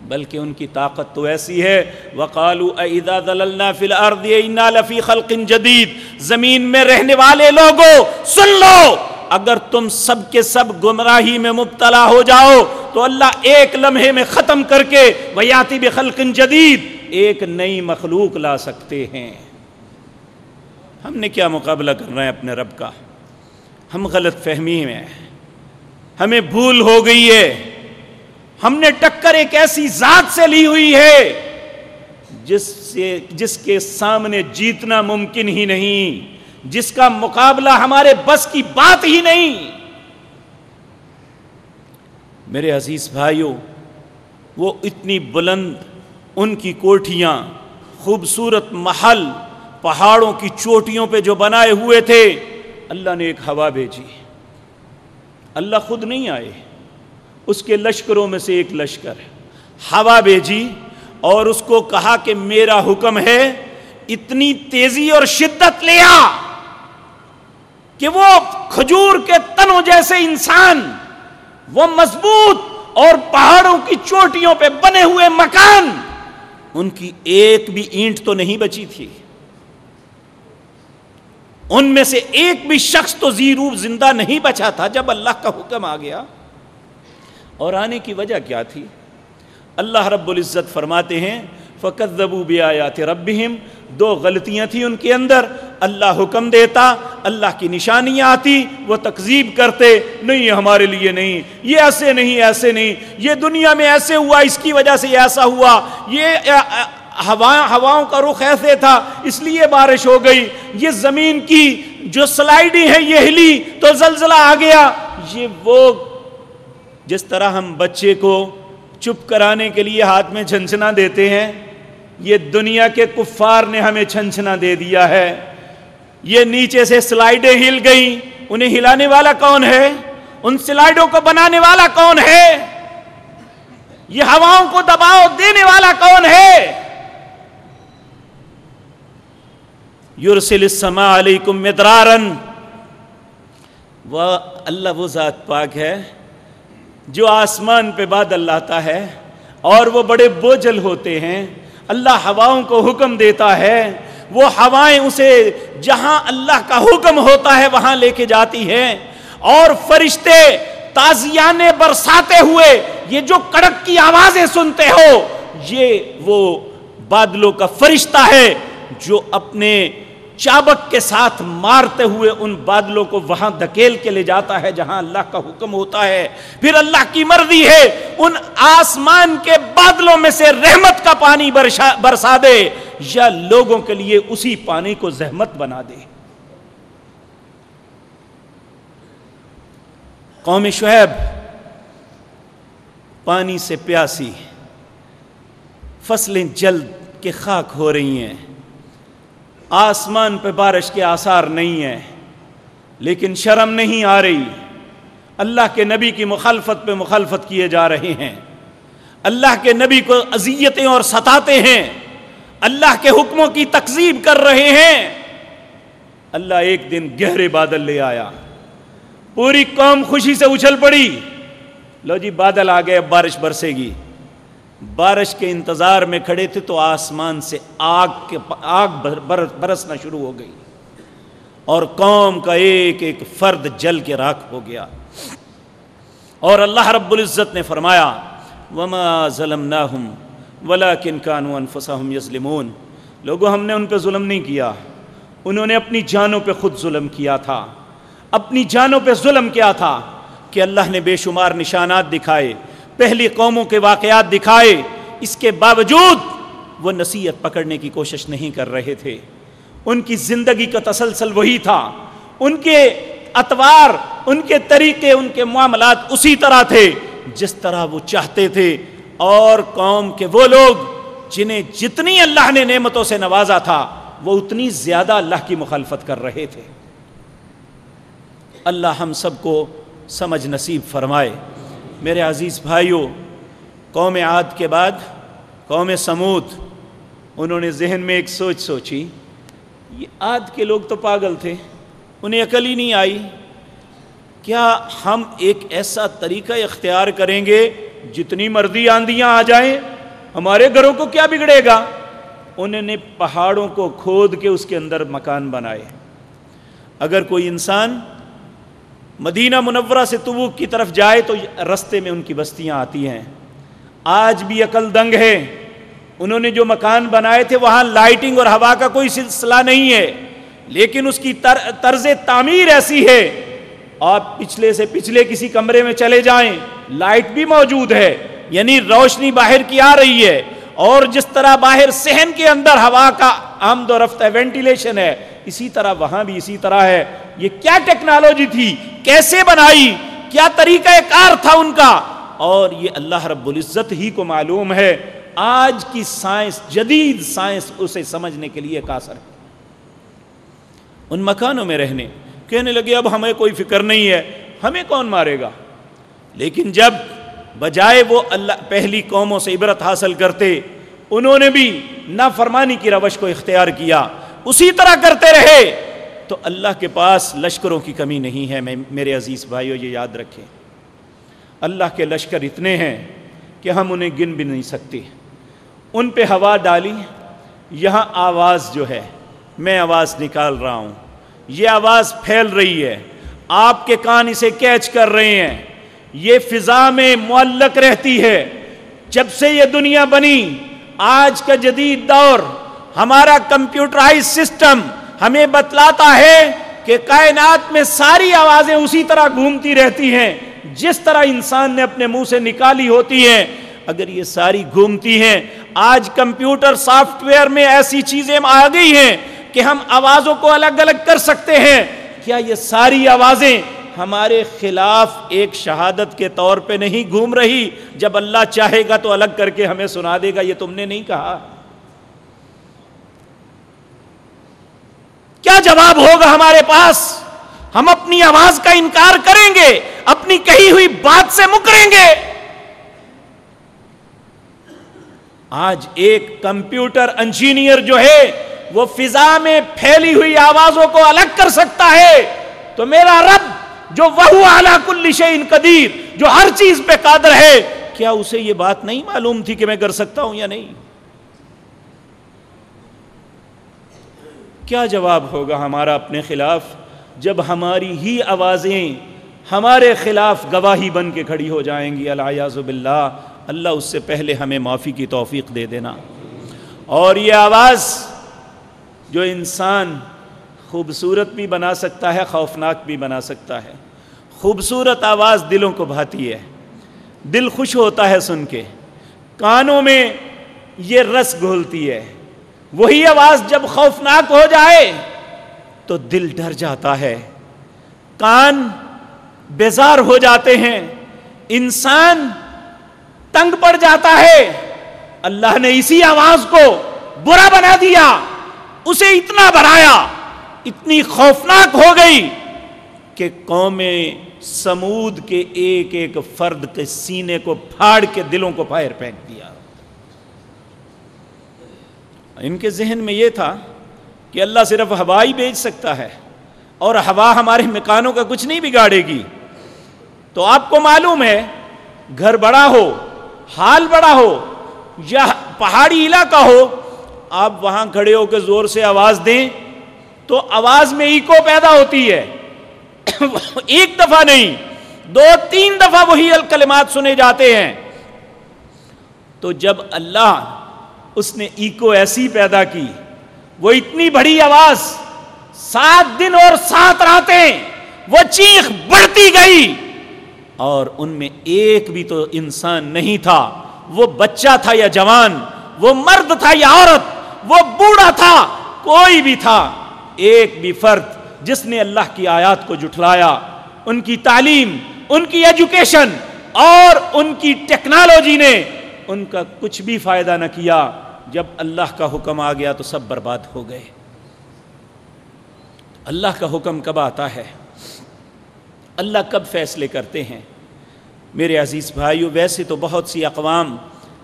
بلکہ ان کی طاقت تو ایسی ہے۔ وقالوا اذا ذللنا في الارض انا لفي خلق جدید زمین میں رہنے والے لوگوں، سن لو! اگر تم سب کے سب گمراہی میں مبتلا ہو جاؤ، تو اللہ ایک لمحے میں ختم کر کے ویاتی بخلق جدید ایک نئی مخلوق لا سکتے ہیں۔ ہم نے کیا مقابلہ کرنا ہے اپنے رب کا؟ ہم غلط فہمی میں ہمیں بھول ہو گئی ہے۔ ہم نے ٹکر ایک ایسی ذات سے لی ہوئی ہے جس سے جس کے سامنے جیتنا ممکن ہی نہیں، جس کا مقابلہ ہمارے بس کی بات ہی نہیں۔ میرے عزیز بھائیوں، وہ اتنی بلند ان کی کوٹھیاں، خوبصورت محل، پہاڑوں کی چوٹیوں پہ جو بنائے ہوئے تھے، اللہ نے ایک ہوا بھیجی۔ اللہ خود نہیں آئے۔ اس کے لشکروں میں سے ایک لشکر ہوا بھیجی اور اس کو کہا کہ میرا حکم ہے، اتنی تیزی اور شدت لیا کہ وہ کھجور کے تنوں جیسے انسان، وہ مضبوط اور پہاڑوں کی چوٹیوں پہ بنے ہوئے مکان، ان کی ایک بھی اینٹ تو نہیں بچی تھی۔ ان میں سے ایک بھی شخص تو زیرو زندہ نہیں بچا تھا جب اللہ کا حکم آ گیا۔ اور آنے کی وجہ کیا تھی؟ اللہ رب العزت فرماتے ہیں فقت زبو بیات رب دو غلطیاں تھیں ان کے اندر۔ اللہ حکم دیتا، اللہ کی نشانیاں آتی، وہ تقزیب کرتے، نہیں، یہ ہمارے لیے نہیں، یہ ایسے نہیں ایسے نہیں۔ یہ دنیا میں ایسے ہوا، اس کی وجہ سے ایسا ہوا۔ یہ ہواؤں کا رخ ایسے تھا، اس لیے بارش ہو گئی۔ یہ زمین کی جو سلائڈی ہے یہ ہلی تو زلزلہ آ گیا۔ یہ وہ جس طرح ہم بچے کو چپ کرانے کے لیے ہاتھ میں چھنچنا دیتے ہیں، یہ دنیا کے کفار نے ہمیں چھنچنا دے دیا ہے۔ یہ نیچے سے سلائڈیں ہل گئیں۔ انہیں ہلانے والا کون ہے؟ ان سلائڈوں کو بنانے والا کون ہے؟ یہ ہواؤں کو دباؤ دینے والا کون ہے؟ یورسل السماء علیکم مدرارن۔ وہ اللہ وہ ذات پاک ہے۔ جو آسمان پہ بادل لاتا ہے اور وہ بڑے بوجھل ہوتے ہیں، اللہ ہواؤں کو حکم دیتا ہے، وہ ہوائیں اسے جہاں اللہ کا حکم ہوتا ہے وہاں لے کے جاتی ہیں اور فرشتے تازیانے برساتے ہوئے، یہ جو کڑک کی آوازیں سنتے ہو، یہ وہ بادلوں کا فرشتہ ہے جو اپنے چابک کے ساتھ مارتے ہوئے ان بادلوں کو وہاں دھکیل کے لے جاتا ہے جہاں اللہ کا حکم ہوتا ہے۔ پھر اللہ کی مرضی ہے ان آسمان کے بادلوں میں سے رحمت کا پانی برسا دے یا لوگوں کے لیے اسی پانی کو زحمت بنا دے۔ قوم شعیب، پانی سے پیاسی، فصلیں جلد کے خاک ہو رہی ہیں۔ آسمان پہ بارش کے آثار نہیں ہیں، لیکن شرم نہیں آ رہی۔ اللہ کے نبی کی مخالفت پہ مخالفت کیے جا رہے ہیں۔ اللہ کے نبی کو اذیتیں اور ستاتے ہیں۔ اللہ کے حکموں کی تقزیب کر رہے ہیں۔ اللہ ایک دن گہرے بادل لے آیا۔ پوری قوم خوشی سے اچھل پڑی۔ لو جی بادل آ گئے بارش برسے گی۔ بارش کے انتظار میں کھڑے تھے تو آسمان سے آگ کے آگ برسنا شروع ہو گئی اور قوم کا ایک ایک فرد جل کے راک ہو گیا اور اللہ رب العزت نے فرمایا، وما ظلمناہم ولکن کانوا انفسہم یظلمون لوگوں، ہم نے ان پہ ظلم نہیں کیا۔ انہوں نے اپنی جانوں پہ خود ظلم کیا تھا۔ اپنی جانوں پہ ظلم کیا تھا کہ اللہ نے بے شمار نشانات دکھائے۔ پہلی قوموں کے واقعات دکھائے، اس کے باوجود وہ نصیحت پکڑنے کی کوشش نہیں کر رہے تھے۔ ان کی زندگی کا تسلسل وہی تھا۔ ان کے اتوار، ان کے طریقے، ان کے معاملات اسی طرح تھے جس طرح وہ چاہتے تھے۔ اور قوم کے وہ لوگ جنہیں جتنی اللہ نے نعمتوں سے نوازا تھا، وہ اتنی زیادہ اللہ کی مخالفت کر رہے تھے۔ اللہ ہم سب کو سمجھ نصیب فرمائے۔ میرے عزیز بھائیوں قوم عاد کے بعد، قوم سمود، انہوں نے ذہن میں ایک سوچ سوچی، یہ عاد کے لوگ تو پاگل تھے، انہیں عقل ہی نہیں آئی، کیا ہم ایک ایسا طریقہ اختیار کریں گے جتنی مرضی آندیاں آ جائیں، ہمارے گھروں کو کیا بگڑے گا؟ انہوں نے پہاڑوں کو کھود کے اس کے اندر مکان بنائے۔ اگر کوئی انسان مدینہ منورہ سے تبوک کی طرف جائے تو رستے میں ان کی بستیاں آتی ہیں۔ آج بھی عقل دنگ ہے۔ انہوں نے جو مکان بنائے تھے وہاں لائٹنگ اور ہوا کا کوئی سلسلہ نہیں ہے۔ لیکن اس کی طرز تعمیر ایسی ہے۔ آپ پچھلے سے پچھلے کسی کمرے میں چلے جائیں۔ لائٹ بھی موجود ہے۔ یعنی روشنی باہر کی آ رہی ہے۔ اور جس طرح باہر صحن کے اندر ہوا کا آمد و رفت ہے، وینٹیلیشن ہے۔ اسی طرح وہاں بھی اسی طرح ہے۔ یہ کیا ٹیکنالوجی تھی؟ کیسے بنائی؟ کیا طریقہ کار تھا ان کا؟ اور یہ اللہ رب العزت ہی کو معلوم ہے۔ آج کی سائنس، جدید سائنس اسے سمجھنے کے لیے کاسر ہے۔ ان مکانوں میں رہنے، کہنے لگے، اب ہمیں کوئی فکر نہیں ہے، ہمیں کون مارے گا؟ لیکن جب بجائے وہ اللہ، پہلی قوموں سے عبرت حاصل کرتے، انہوں نے بھی نافرمانی کی روش کو اختیار کیا۔ اسی طرح کرتے رہے۔ تو اللہ کے پاس لشکروں کی کمی نہیں ہے۔ میرے عزیز بھائیوں یہ یاد رکھیں۔ اللہ کے لشکر اتنے ہیں کہ ہم انہیں گن بھی نہیں سکتے۔ ان پہ ہوا ڈالی۔ یہاں آواز جو ہے، میں آواز نکال رہا ہوں۔ یہ آواز پھیل رہی ہے۔ آپ کے کان اسے کیچ کر رہے ہیں۔ یہ فضا میں معلق رہتی ہے۔ جب سے یہ دنیا بنی، آج کا جدید دور۔ ہمارا کمپیوٹرائز سسٹم ہمیں بتلاتا ہے کہ کائنات میں ساری آوازیں اسی طرح گھومتی رہتی ہیں، جس طرح انسان نے اپنے منہ سے نکالی ہوتی ہیں۔ اگر یہ ساری گھومتی ہیں، آج کمپیوٹر سافٹ ویئر میں ایسی چیزیں آ گئی ہیں کہ ہم آوازوں کو الگ الگ کر سکتے ہیں۔ کیا یہ ساری آوازیں ہمارے خلاف ایک شہادت کے طور پہ نہیں گھوم رہی؟ جب اللہ چاہے گا تو الگ کر کے ہمیں سنا دے گا، یہ تم نے نہیں کہا۔ کیا جواب ہوگا ہمارے پاس؟ ہم اپنی آواز کا انکار کریں گے، اپنی کہی ہوئی بات سے مکریں گے۔ آج ایک کمپیوٹر انجینئر جو ہے، وہ فضا میں پھیلی ہوئی آوازوں کو الگ کر سکتا ہے۔ تو میرا رب، جو وہ اعلیٰ کل شعین قدیر، جو ہر چیز پہ قادر ہے، کیا اسے یہ بات نہیں معلوم تھی کہ میں کر سکتا ہوں یا نہیں؟ کیا جواب ہوگا ہمارا اپنے خلاف جب ہماری ہی آوازیں ہمارے خلاف گواہی بن کے کھڑی ہو جائیں گی؟ اللہ باللہ، اللہ اس سے پہلے ہمیں معافی کی توفیق دے دینا۔ اور یہ آواز جو انسان خوبصورت بھی بنا سکتا ہے، خوفناک بھی بنا سکتا ہے۔ خوبصورت آواز دلوں کو بھاتی ہے۔ دل خوش ہوتا ہے سن کے۔ کانوں میں یہ رس گھولتی ہے۔ وہی آواز جب خوفناک ہو جائے تو دل ڈر جاتا ہے۔ کان بیزار ہو جاتے ہیں۔ انسان تنگ پڑ جاتا ہے۔ اللہ نے اسی آواز کو برا بنا دیا، اسے اتنا بنایا اتنی خوفناک ہو گئی کہ قوم سمود کے ایک ایک فرد کے سینے کو پھاڑ کے دلوں کو پھائر پھینک دیا ان کے ذہن میں یہ تھا کہ اللہ صرف ہوا ہی بیچ سکتا ہے اور ہوا ہمارے مکانوں کا کچھ نہیں بگاڑے گی۔ تو آپ کو معلوم ہے، گھر بڑا ہو، حال بڑا ہو یا پہاڑی علاقہ ہو، آپ وہاں کھڑے ہو کے زور سے آواز دیں تو آواز میں ایکو پیدا ہوتی ہے۔ ایک دفعہ نہیں، دو، تین دفعہ وہی الکلمات سنے جاتے ہیں۔ تو جب اللہ اس نے ایکو ایسی پیدا کی، وہ اتنی بڑی آواز، سات دن اور سات راتیں، وہ چیخ بڑھتی گئی۔ اور ان میں ایک بھی تو انسان نہیں تھا، وہ بچہ تھا یا جوان، وہ مرد تھا یا عورت، وہ بوڑھا تھا، کوئی بھی تھا۔ ایک بھی فرد جس نے اللہ کی آیات کو جٹلایا ان کی تعلیم، ان کی ایجوکیشن اور ان کی ٹیکنالوجی نے ان کا کچھ بھی فائدہ نہ کیا۔ جب اللہ کا حکم آ گیا تو سب برباد ہو گئے۔ اللہ کا حکم کب آتا ہے؟ اللہ کب فیصلے کرتے ہیں؟ میرے عزیز بھائیو، ویسے تو بہت سی اقوام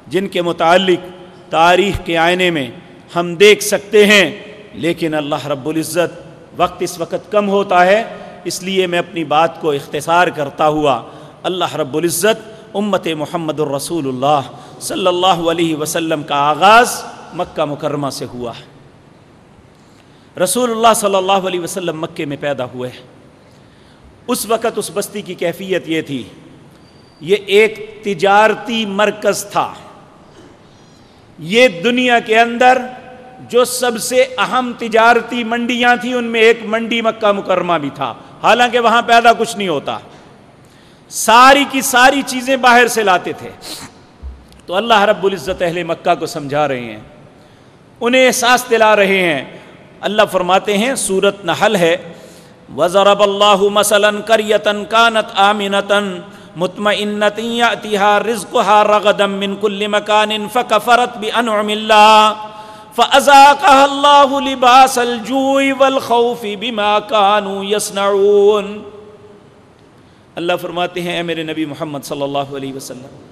جن کے متعلق تاریخ کے آئینے میں ہم دیکھ سکتے ہیں، لیکن اللہ رب العزت وقت اس وقت کم ہوتا ہے، اس لیے میں اپنی بات کو اختصار کرتا ہوا، اللہ رب العزت امت محمد الرسول اللہ صلی اللہ علیہ وسلم کا آغاز مکہ مکرمہ سے ہوا رسول اللہ صلی اللہ علیہ وسلم مکے میں پیدا ہوئے۔ اس وقت اس بستی کی کیفیت یہ تھی۔ یہ ایک تجارتی مرکز تھا۔ یہ دنیا کے اندر جو سب سے اہم تجارتی منڈیاں تھیں، ان میں ایک منڈی مکہ مکرمہ بھی تھا۔ حالانکہ وہاں پیدا کچھ نہیں ہوتا۔ ساری کی ساری چیزیں باہر سے لاتے تھے۔ تو اللہ رب العزت اہل مکہ کو سمجھا رہے ہیں۔ انہیں احساس دلا رہے ہیں۔ اللہ فرماتے ہیں، سورت نحل ہے۔ وزرب اللہ مثلاً کریتن کانت آمنتن مطمئنت یاتیہا رزقہا رغدم من کل مکان فکفرت بانعم اللہ فَأَزَاقَهَا اللَّهُ لِبَاسَ الْجُوعِ وَالْخَوْفِ بِمَا كَانُوا يَصْنَعُونَ۔ اللہ فرماتے ہیں، اے میرے نبی محمد صلی اللہ علیہ وسلم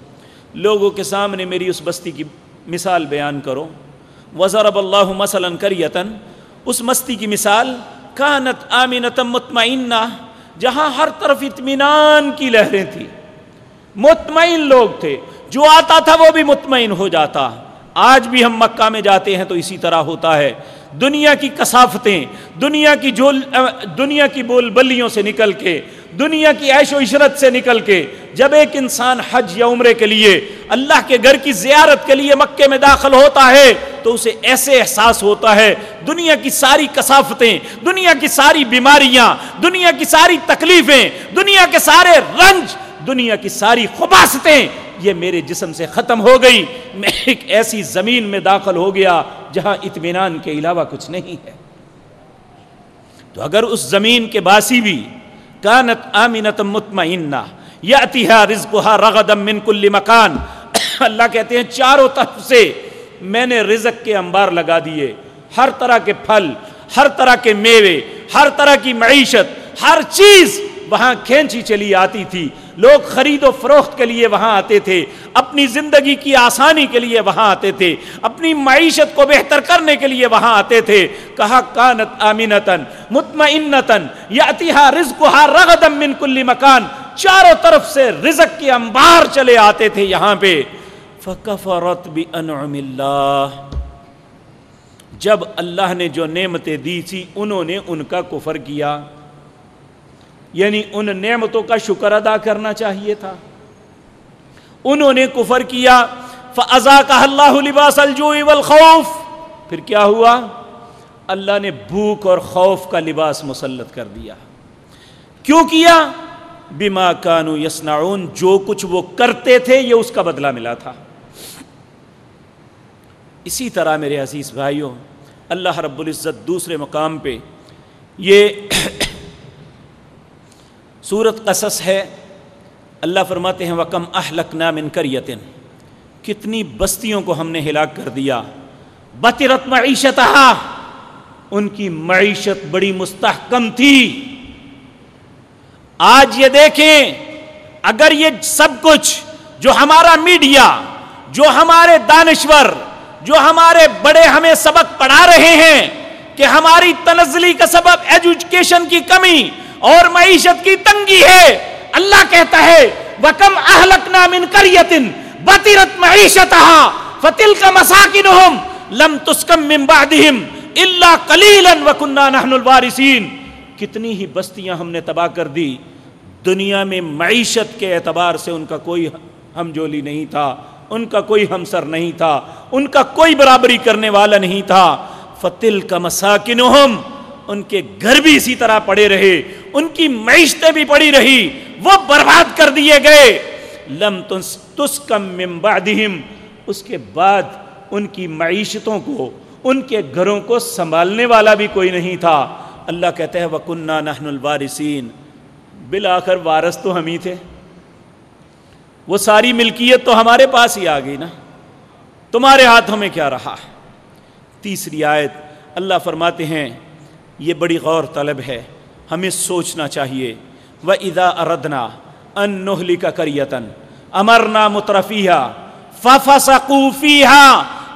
لوگوں کے سامنے میری اس بستی کی مثال بیان کرو۔ وزرب اللہ مثلا کریتن اس مستی کی مثال کانت آمینت مطمئنہ جہاں ہر طرف اطمینان کی لہریں تھیں۔ مطمئن لوگ تھے۔ جو آتا تھا وہ بھی مطمئن ہو جاتا۔ آج بھی ہم مکہ میں جاتے ہیں تو اسی طرح ہوتا ہے۔ دنیا کی کثافتیں، دنیا کی جو دنیا کی بول بلیوں سے نکل کے دنیا کی عیش و عشرت سے نکل کے جب ایک انسان حج یا عمرے کے لیے اللہ کے گھر کی زیارت کے لیے مکے میں داخل ہوتا ہے تو اسے ایسے احساس ہوتا ہے، دنیا کی ساری کثافتیں، دنیا کی ساری بیماریاں، دنیا کی ساری تکلیفیں، دنیا کے سارے رنج، دنیا کی ساری خباستیں، یہ میرے جسم سے ختم ہو گئی۔ میں ایک ایسی زمین میں داخل ہو گیا جہاں اطمینان کے علاوہ کچھ نہیں ہے۔ تو اگر اس زمین کے باسی بھی کانت آمینت مطمئنہ یاتیہا رزقہا رغدم من کل مکان اللہ کہتے ہیں، چاروں طرف سے میں نے رزق کے انبار لگا دیے۔ ہر طرح کے پھل، ہر طرح کے میوے، ہر طرح کی معیشت، ہر چیز وہاں کھینچی چلی آتی تھی۔ لوگ خرید و فروخت کے لیے وہاں آتے تھے۔ اپنی زندگی کی آسانی کے لیے وہاں آتے تھے۔ اپنی معیشت کو بہتر کرنے کے لیے وہاں آتے تھے۔ کہا، کانت آمینتن مطمئنتن یاتیہا رزقہا رغدم من کل مکان۔ چاروں طرف سے رزق کے انبار چلے آتے تھے یہاں پہ۔ فکفرت بانعم اللہ۔ جب اللہ نے جو نعمتیں دی تھی، انہوں نے ان کا کفر کیا۔ یعنی ان نعمتوں کا شکر ادا کرنا چاہیے تھا۔ انہوں نے کفر کیا فضا کا اللہ لباس والخوف۔ پھر کیا ہوا؟ اللہ نے بھوک اور خوف کا لباس مسلط کر دیا۔ کیوں کیا؟ بیما کانو یسنعون جو کچھ وہ کرتے تھے، یہ اس کا بدلہ ملا تھا۔ اسی طرح میرے عزیز بھائیوں، اللہ رب العزت دوسرے مقام پہ یہ صورت قصص ہے۔ اللہ فرماتے ہیں وکم اہلک نام ان کریتن کتنی بستیوں کو ہم نے ہلاک کر دیا۔ بطرت معیشت ان کی معیشت بڑی مستحکم تھی۔ آج یہ دیکھیں، اگر یہ سب کچھ جو ہمارا میڈیا، جو ہمارے دانشور، جو ہمارے بڑے ہمیں سبق پڑھا رہے ہیں، کہ ہماری تنزلی کا سبب ایجوکیشن کی کمی اور معیشت کی تنگی ہے۔ اللہ کہتا ہے، وَكَمْ أَهْلَكْنَا مِنْ كَرْيَةٍ بَطِرَتْ مَعِيشَتَهَا فَتِلْكَ مَسَاكِنُهُمْ لَمْ تُسْكَمْ مِنْ بَعْدِهِمْ إِلَّا قَلِيلًا وَكُنَّا نَحْنُ الْوَارِسِينَ کتنی ہی بستیاں ہم نے تباہ کر دی۔ دنیا میں معیشت کے اعتبار سے ان کا کوئی ہمجولی نہیں تھا، ان کا کوئی ہمسر نہیں تھا، ان کا کوئی برابری کرنے والا نہیں تھا۔ فتل کا مساکن ان کے گھر بھی اسی طرح پڑے رہے۔ ان کی معیشتیں بھی پڑی رہی، وہ برباد کر دیے گئے۔ لم تسکم بعدہم، اس کے بعد ان کی معیشتوں کو، ان کے گھروں کو سنبھالنے والا بھی کوئی نہیں تھا۔ اللہ کہتے ہیں، وَكُنَّا نَحْنُ الْوَارِسِينَ بالآخر وارث تو ہم ہی تھے۔ وہ ساری ملکیت تو ہمارے پاس ہی آ گئی نا۔ تمہارے ہاتھوں میں کیا رہا؟ تیسری آیت، اللہ فرماتے ہیں، یہ بڑی غور طلب ہے۔ ہمیں سوچنا چاہیے۔ وہ ادا اردنا ان نہلی کا کریتن امرنا مترفیہ ففسقوفیہ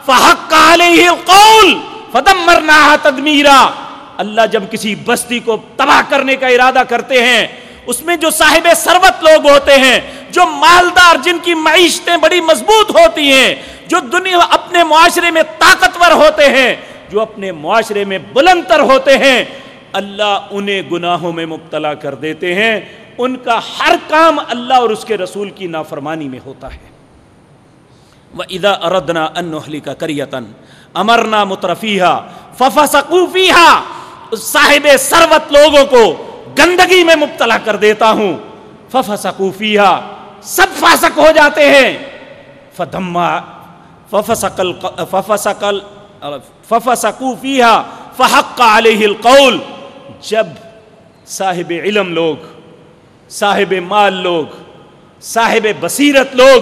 فحق علیہ القول فدمرنا تدمیرا اللہ جب کسی بستی کو تباہ کرنے کا ارادہ کرتے ہیں، اس میں جو صاحب سروت لوگ ہوتے ہیں، جو مالدار جن کی معیشتیں بڑی مضبوط ہوتی ہیں، جو دنیا اپنے معاشرے میں طاقتور ہوتے ہیں، جو اپنے معاشرے میں بلندر ہوتے ہیں اللہ انہیں گناہوں میں مبتلا کر دیتے ہیں۔ ان کا ہر کام اللہ اور اس کے رسول کی نافرمانی میں ہوتا ہے۔ وہ ادا اردنا انہلی کا کریتن امرنا مترفیہ ففا صاحب سروت لوگوں کو گندگی میں مبتلا کر دیتا ہوں۔ ففا ففسقوفیہ سب فاسق ہو جاتے ہیں۔ فدما ففسقل ففسقل ففسقوفیہ فحق علیہ القول۔ جب صاحب علم لوگ، صاحب مال لوگ، صاحب بصیرت لوگ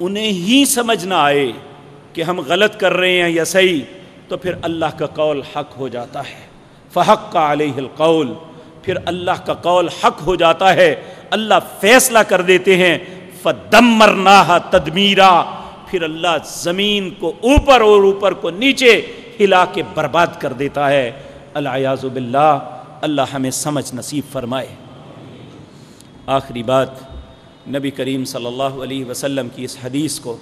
انہیں ہی سمجھ نہ آئے کہ ہم غلط کر رہے ہیں یا صحیح، تو پھر اللہ کا قول حق ہو جاتا ہے۔ فحق کا علیہ القول، پھر اللہ کا قول حق ہو جاتا ہے۔ اللہ فیصلہ کر دیتے ہیں۔ فدمرناہ تدمیرا، پھر اللہ زمین کو اوپر اور اوپر کو نیچے ہلا کے برباد کر دیتا ہے۔ اللہ باللہ، اللہ ہمیں سمجھ نصیب فرمائے۔ آخری بات، نبی کریم صلی اللہ علیہ وسلم کی اس حدیث کو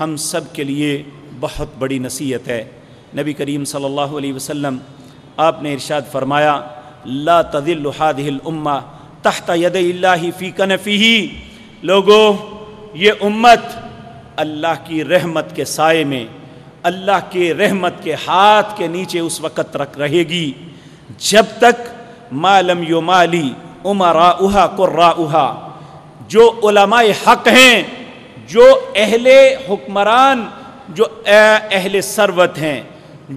ہم سب کے لیے بہت بڑی نصیحت ہے۔ نبی کریم صلی اللہ علیہ وسلم، آپ نے ارشاد فرمایا، لا تذل هذه الامه تحت ید اللہ فی کنفی لوگو، یہ امت اللہ کی رحمت کے سائے میں اللہ کے رحمت کے ہاتھ کے نیچے اس وقت رکھ رہے گی۔ جب تک مالم یو مالی عمرا اہا قرا جو علماء حق ہیں، جو اہل حکمران، جو اہل سروت ہیں،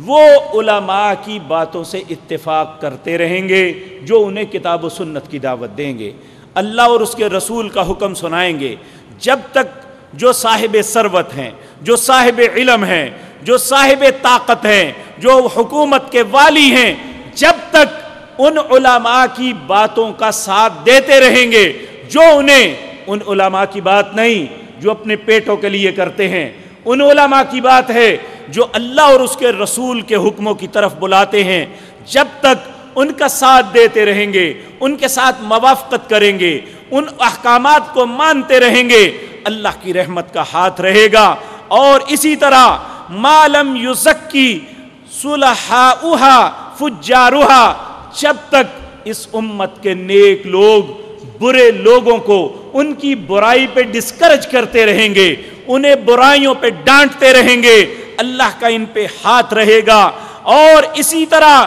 وہ علماء کی باتوں سے اتفاق کرتے رہیں گے، جو انہیں کتاب و سنت کی دعوت دیں گے۔ اللہ اور اس کے رسول کا حکم سنائیں گے۔ جب تک جو صاحب سروت ہیں، جو صاحب علم ہیں جو صاحب طاقت ہیں، جو حکومت کے والی ہیں، جب تک ان علماء کی باتوں کا ساتھ دیتے رہیں گے، جو انہیں، ان علماء کی بات نہیں، جو اپنے پیٹوں کے لیے کرتے ہیں۔ ان علماء کی بات ہے، جو اللہ اور اس کے رسول کے حکموں کی طرف بلاتے ہیں۔ جب تک ان کا ساتھ دیتے رہیں گے، ان کے ساتھ موافقت کریں گے، ان احکامات کو مانتے رہیں گے، اللہ کی رحمت کا ہاتھ رہے گا۔ اور اسی طرح مالم یوزکی صلحا فجارہا جب تک اس امت کے نیک لوگ، برے لوگوں کو ان کی برائی پہ ڈسکرج کرتے رہیں گے، انہیں برائیوں پہ ڈانٹتے رہیں گے، اللہ کا ان پہ ہاتھ رہے گا۔ اور اسی طرح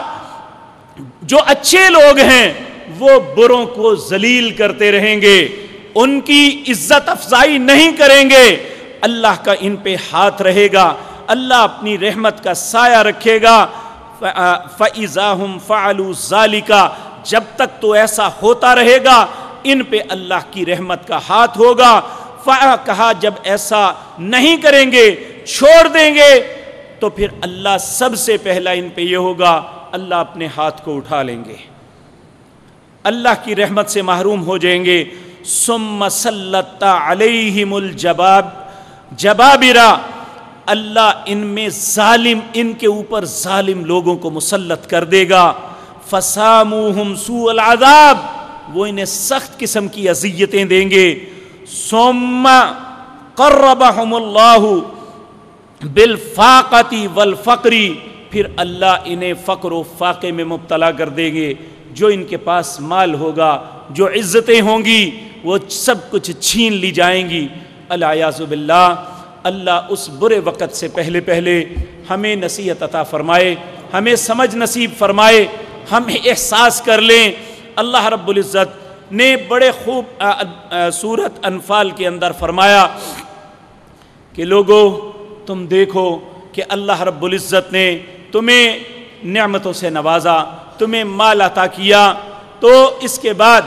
جو اچھے لوگ ہیں، وہ بروں کو ذلیل کرتے رہیں گے۔ ان کی عزت افزائی نہیں کریں گے۔ اللہ کا ان پہ ہاتھ رہے گا۔ اللہ اپنی رحمت کا سایہ رکھے گا۔ فَإِذَاهُمْ فَعَلُوا ذَلِكَ، جب تک تو ایسا ہوتا رہے گا، ان پہ اللہ کی رحمت کا ہاتھ ہوگا۔ کہا، جب ایسا نہیں کریں گے، چھوڑ دیں گے، تو پھر اللہ سب سے پہلا ان پہ یہ ہوگا، اللہ اپنے ہاتھ کو اٹھا لیں گے۔ اللہ کی رحمت سے محروم ہو جائیں گے۔ سم سلطا علیہم الجباب، جبابرا اللہ ان میں ظالم، ان کے اوپر ظالم لوگوں کو مسلط کر دے گا۔ فساموہم سوء العذاب، وہ انہیں سخت قسم کی اذیتیں دیں گے۔ سوم قربہم اللہ بالفاقتی والفقری پھر اللہ انہیں فقر و فاقے میں مبتلا کر دیں گے۔ جو ان کے پاس مال ہوگا، جو عزتیں ہوں گی، وہ سب کچھ چھین لی جائیں گی۔ اللہ باللہ۔ اللہ اس برے وقت سے پہلے پہلے ہمیں نصیحت عطا فرمائے، ہمیں سمجھ نصیب فرمائے ہم احساس کر لیں۔ اللہ رب العزت نے بڑے خوب صورت انفال کے اندر فرمایا کہ لوگوں تم دیکھو کہ اللہ رب العزت نے تمہیں نعمتوں سے نوازا، تمہیں مال عطا کیا۔ تو اس کے بعد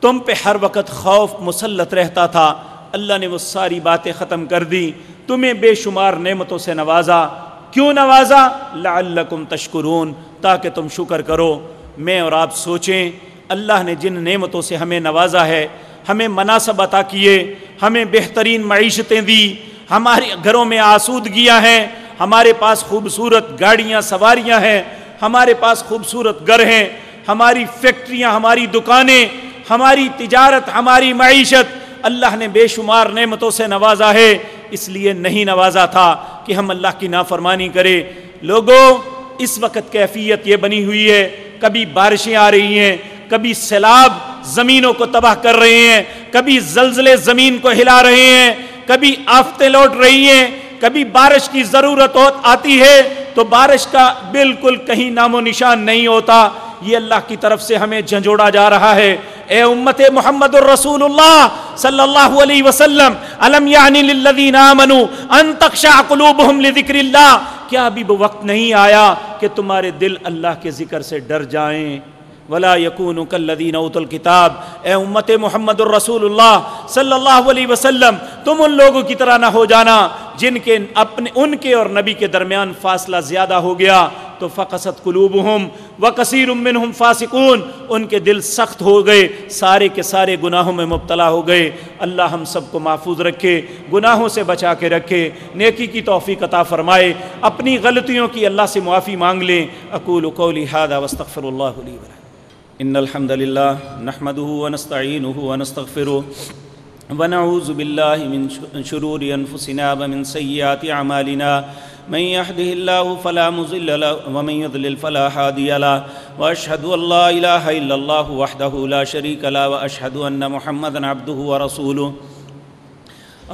تم پہ ہر وقت خوف مسلط رہتا تھا۔ اللہ نے وہ ساری باتیں ختم کر دی تمہیں بے شمار نعمتوں سے نوازا۔ کیوں نوازا؟ لعلکم تشکرون، تاکہ تم شکر کرو۔ میں اور آپ سوچیں، اللہ نے جن نعمتوں سے ہمیں نوازا ہے، ہمیں مناسب عطا کیے، ہمیں بہترین معیشتیں دی۔ ہمارے گھروں میں آسودگیاں ہیں، ہمارے پاس خوبصورت گاڑیاں، سواریاں ہیں۔ ہمارے پاس خوبصورت گھر ہیں۔ ہماری فیکٹریاں، ہماری دکانیں، ہماری تجارت، ہماری معیشت اللہ نے بے شمار نعمتوں سے نوازا ہے، اس لیے نہیں نوازا تھا کہ ہم اللہ کی نافرمانی کرے۔ لوگوں، اس وقت کیفیت یہ بنی ہوئی ہے، کبھی بارشیں آ رہی ہیں، کبھی سیلاب زمینوں کو تباہ کر رہے ہیں، کبھی زلزلے زمین کو ہلا رہے ہیں، کبھی آفتیں لوٹ رہی ہیں، کبھی بارش کی ضرورت آتی ہے تو بارش کا بالکل کہیں نام و نشان نہیں ہوتا۔ یہ اللہ کی طرف سے ہمیں جھنجھوڑا جا رہا ہے۔ اے امت محمد الرسول اللہ صلی اللہ علیہ وسلم علم یعنی للذین آمنوا ان تخشع قلوبهم لذکر اللہ کیا ابھی وقت نہیں آیا کہ تمہارے دل اللہ کے ذکر سے ڈر جائیں ولا یکون کلذین اوت الکتاب. اے امت محمد الرسول اللہ صلی اللہ علیہ وسلم، تم ان لوگوں کی طرح نہ ہو جانا جن کے اپنے، ان کے اور نبی کے درمیان فاصلہ زیادہ ہو گیا۔ تو فقصت قلوبہم وکثیر منہم فاسقون، ان کے دل سخت ہو گئے، سارے کے سارے گناہوں میں مبتلا ہو گئے۔ اللہ ہم سب کو محفوظ رکھے، گناہوں سے بچا کے رکھے۔ نیکی کی توفیق عطا فرمائے۔ اپنی غلطیوں کی اللہ سے معافی مانگ لیں۔ اقول قولی هذا واستغفر اللہ لی ولکم ان الحمد للہ نحمده ونستعینه ونستغفره ونعوذ بالله من شرور انفسنا ومن سیئات اعمالنا من يهده الله فلا مضل له ومن يضلل فلا هادي له. واشهد ان لا اله الا الله وحده لا شريك له واشهد ان محمدا عبده ورسوله.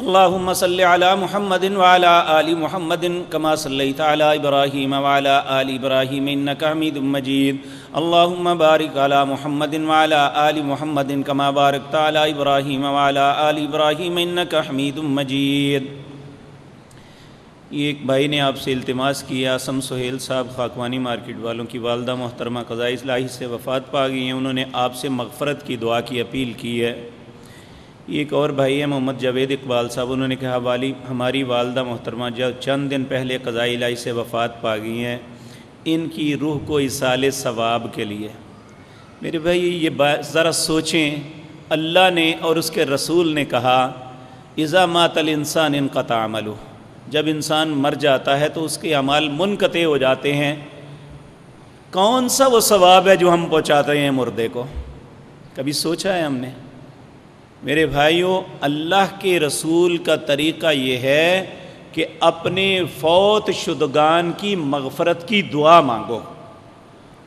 اللهم صل على محمد وعلى ال محمد كما صليت على ابراهيم وعلى ال ابراهيم انك حميد مجيد. اللهم بارك على محمد وعلى ال محمد كما باركت على ابراهيم وعلى ال ابراهيم انك حميد مجيد یہ ایک بھائی نے آپ سے التماس کیا اسم سہیل صاحب، خاکوانی مارکیٹ والوں کی والدہ محترمہ قضائی اصلاحی سے وفات پا گئی ہیں، انہوں نے آپ سے مغفرت کی دعا کی، اپیل کی ہے۔ ایک اور بھائی ہے، محمد جاوید اقبال صاحب، انہوں نے کہا، والی، ہماری والدہ محترمہ جب چند دن پہلے قضائی لائی سے وفات پا گئی ہیں۔ ان کی روح کو اصال ثواب کے لیے۔ میرے بھائی، یہ بات ذرا سوچیں۔ اللہ نے اور اس کے رسول نے کہا ازا مات الانسان ان قطع عمل جب انسان مر جاتا ہے تو اس کے اعمال منقطع ہو جاتے ہیں۔ کون سا وہ ثواب ہے جو ہم پہنچاتے ہیں مردے کو؟ کبھی سوچا ہے ہم نے؟ میرے بھائیوں اللہ کے رسول کا طریقہ یہ ہے کہ اپنے فوت شدگان کی مغفرت کی دعا مانگو۔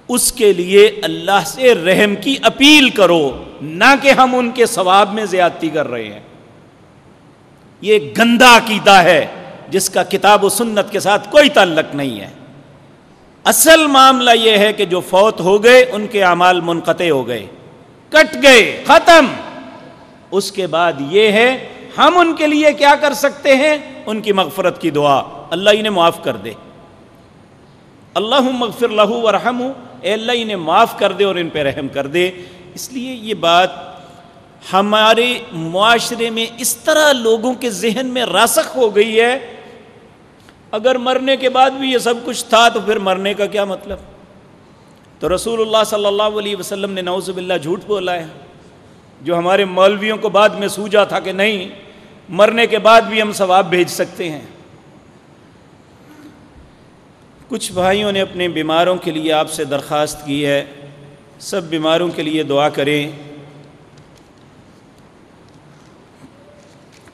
اس کے لیے اللہ سے رحم کی اپیل کرو، نہ کہ ہم ان کے ثواب میں زیادتی کر رہے ہیں۔ یہ گندا عقیدہ ہے، جس کا کتاب و سنت کے ساتھ کوئی تعلق نہیں ہے۔ اصل معاملہ یہ ہے کہ جو فوت ہو گئے، ان کے اعمال منقطع ہو گئے۔ کٹ گئے، ختم۔ اس کے بعد یہ ہے ہم ان کے لیے کیا کر سکتے ہیں؟ ان کی مغفرت کی دعا۔ اللہ انہیں معاف کر دے۔ اللہ مغفر لہو و رحم اے اللہ انہیں معاف کر دے اور ان پہ رحم کر دے۔ اس لیے یہ بات ہمارے معاشرے میں اس طرح لوگوں کے ذہن میں راسخ ہو گئی ہے۔ اگر مرنے کے بعد بھی یہ سب کچھ تھا تو پھر مرنے کا کیا مطلب؟ تو رسول اللہ صلی اللہ علیہ وسلم نے نوز باللہ جھوٹ بولا ہے۔ جو ہمارے مولویوں کو بعد میں سوجا تھا کہ نہیں، مرنے کے بعد بھی ہم ثواب بھیج سکتے ہیں۔ کچھ بھائیوں نے اپنے بیماروں کے لیے آپ سے درخواست کی ہے۔ سب بیماروں کے لیے دعا کریں۔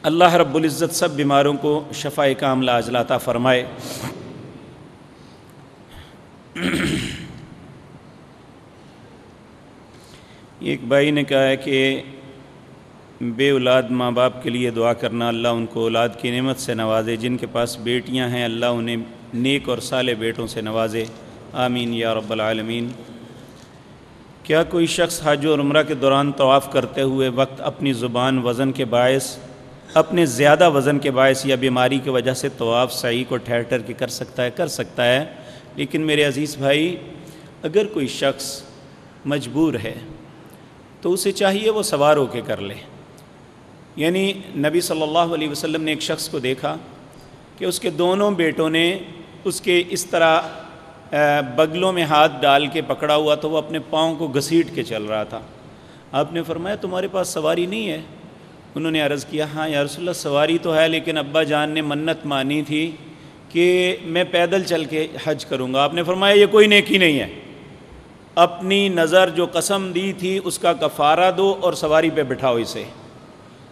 اللہ رب العزت سب بیماروں کو شفا کام لاجلاتا فرمائے۔ ایک بھائی نے کہا ہے کہ بے اولاد ماں باپ کے لیے دعا کرنا، اللہ ان کو اولاد کی نعمت سے نوازے، جن کے پاس بیٹیاں ہیں، اللہ انہیں نیک اور سالے بیٹوں سے نوازے۔ آمین یا رب العالمین۔ کیا کوئی شخص حج اور عمرہ کے دوران طواف کرتے ہوئے وقت اپنی زبان، وزن کے باعث، اپنے زیادہ وزن کے باعث یا بیماری کی وجہ سے طواف صحیح کو ٹھہر ٹھہر کے کر سکتا ہے؟ کر سکتا ہے۔ لیکن میرے عزیز بھائی، اگر کوئی شخص مجبور ہے تو اسے چاہیے وہ سوار ہو کے کر لے۔ یعنی نبی صلی اللہ علیہ وسلم نے ایک شخص کو دیکھا کہ اس کے دونوں بیٹوں نے اس کے اس طرح بغلوں میں ہاتھ ڈال کے پکڑا ہوا تو وہ اپنے پاؤں کو گھسیٹ کے چل رہا تھا۔ آپ نے فرمایا، تمہارے پاس سواری نہیں ہے؟ انہوں نے عرض کیا ہاں یا رسول اللہ، سواری تو ہے، لیکن ابا جان نے منت مانی تھی کہ میں پیدل چل کے حج کروں گا۔ آپ نے فرمایا، یہ کوئی نیکی نہیں ہے۔ اپنی نظر جو قسم دی تھی، اس کا کفارہ دو اور سواری پہ بٹھاؤ اسے۔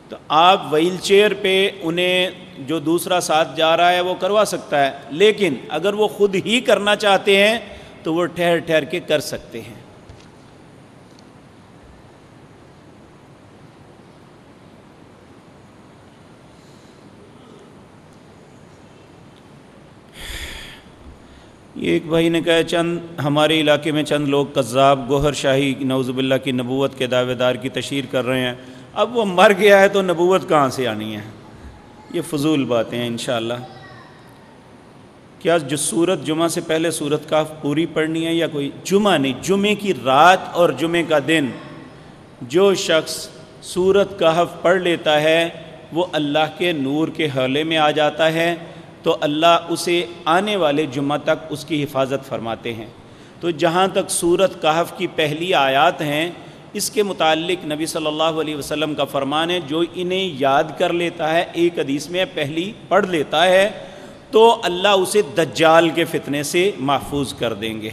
تو آپ ویل چیئر پہ انہیں جو دوسرا ساتھ جا رہا ہے، وہ کروا سکتا ہے۔ لیکن اگر وہ خود ہی کرنا چاہتے ہیں، تو وہ ٹھہر ٹھہر کے کر سکتے ہیں۔ یہ ایک بھائی نے کہا چند ہمارے علاقے میں چند لوگ قذاب، گوہر شاہی نوز باللہ کی نبوت کے دعوے دار کی تشہیر کر رہے ہیں۔ اب وہ مر گیا ہے تو نبوت کہاں سے آنی ہے؟ یہ فضول باتیں ہیں انشاءاللہ۔ کیا جو صورت جمعہ سے پہلے صورت کا پوری پڑھنی ہے یا کوئی جمعہ نہیں، جمعے کی رات اور جمعے کا دن؟ جو شخص صورت کہف پڑھ لیتا ہے، وہ اللہ کے نور کے حلے میں آ جاتا ہے۔ تو اللہ اسے آنے والے جمعہ تک اس کی حفاظت فرماتے ہیں۔ تو جہاں تک صورت کہف کی پہلی آیات ہیں، اس کے متعلق نبی صلی اللہ علیہ وسلم کا فرمان ہے، جو انہیں یاد کر لیتا ہے، ایک حدیث میں پہلی پڑھ لیتا ہے، تو اللہ اسے دجال کے فتنے سے محفوظ کر دیں گے۔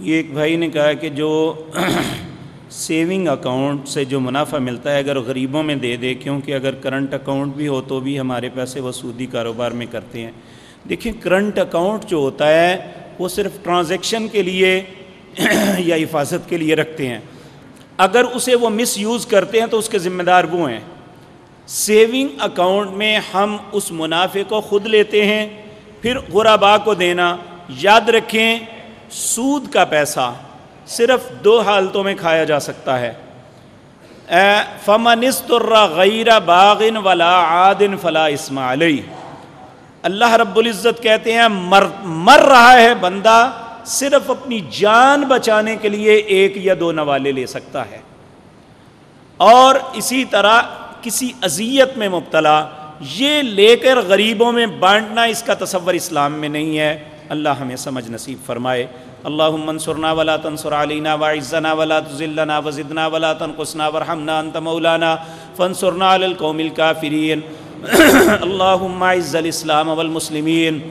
یہ ایک بھائی نے کہا کہ جو سیونگ اکاؤنٹ سے جو منافع ملتا ہے اگر غریبوں میں دے دے، کیونکہ اگر کرنٹ اکاؤنٹ بھی ہو تو بھی ہمارے پیسے وہ سودی کاروبار میں کرتے ہیں۔ دیکھیں کرنٹ اکاؤنٹ جو ہوتا ہے، وہ صرف ٹرانزیکشن کے لیے یا حفاظت کے لیے رکھتے ہیں۔ اگر اسے وہ مس یوز کرتے ہیں تو اس کے ذمہ دار وہ ہیں۔ سیونگ اکاؤنٹ میں ہم اس منافع کو خود لیتے ہیں، پھر غربا کو دینا۔ یاد رکھیں، سود کا پیسہ۔ صرف دو حالتوں میں کھایا جا سکتا ہے۔ فمنست غیر باغن ولا عادن فلا اسما علیہ اللہ رب العزت کہتے ہیں، مر مر رہا ہے بندہ صرف اپنی جان بچانے کے لیے ایک یا دو نوالے لے سکتا ہے۔ اور اسی طرح کسی اذیت میں مبتلا، یہ لے کر غریبوں میں بانٹنا اس کا تصور اسلام میں نہیں ہے۔ اللہ ہمیں سمجھ نصیب فرمائے۔ اللهم انصرنا ولا تنصر علينا وعزنا ولا تذلنا وزدنا ولا تنقصنا وارحمنا انت مولانا فانصرنا على القوم الكافرين اللهم اعز الاسلام والمسلمين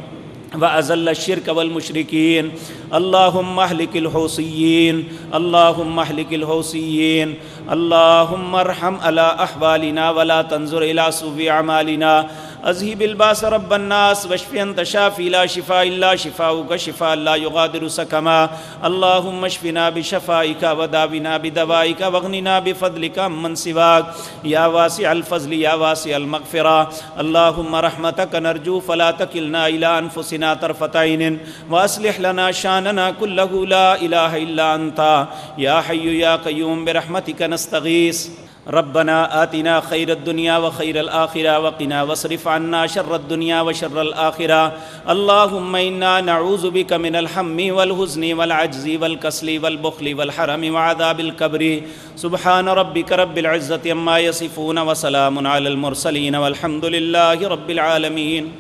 وأزل الشرك والمشركين اللهم اهلك الحوثيين اللهم اهلك الحوثيين اللهم ارحم على أحوالنا ولا تنظر إلى سوء أعمالنا اذهب الباس رب الناس واشف انت شافي لا شفاء الا شفاؤك، شفاء لا يغادر سقما اللهم اشفنا بشفائك وداونا بدوائك واغننا بفضلك من سواك. يا واسع الفضل، يا واسع المغفرة. اللهم رحمتك نرجو، فلا تكلنا الى انفسنا طرفة عين. واصلح لنا شاننا كله، لا اله الا انت يا حي يا قيوم، برحمتك نستغيث. ربنا آتنا خير الدنيا وخير الآخرة وقنا واصرف عنا شر الدنيا وشر الآخرة اللهم إنا نعوذ بك من الحم والحزن والعجز والكسل والبخل والحرم وعذاب القبر سبحان ربك رب العزة عما يصفون وسلام على المرسلين والحمد لله رب العالمين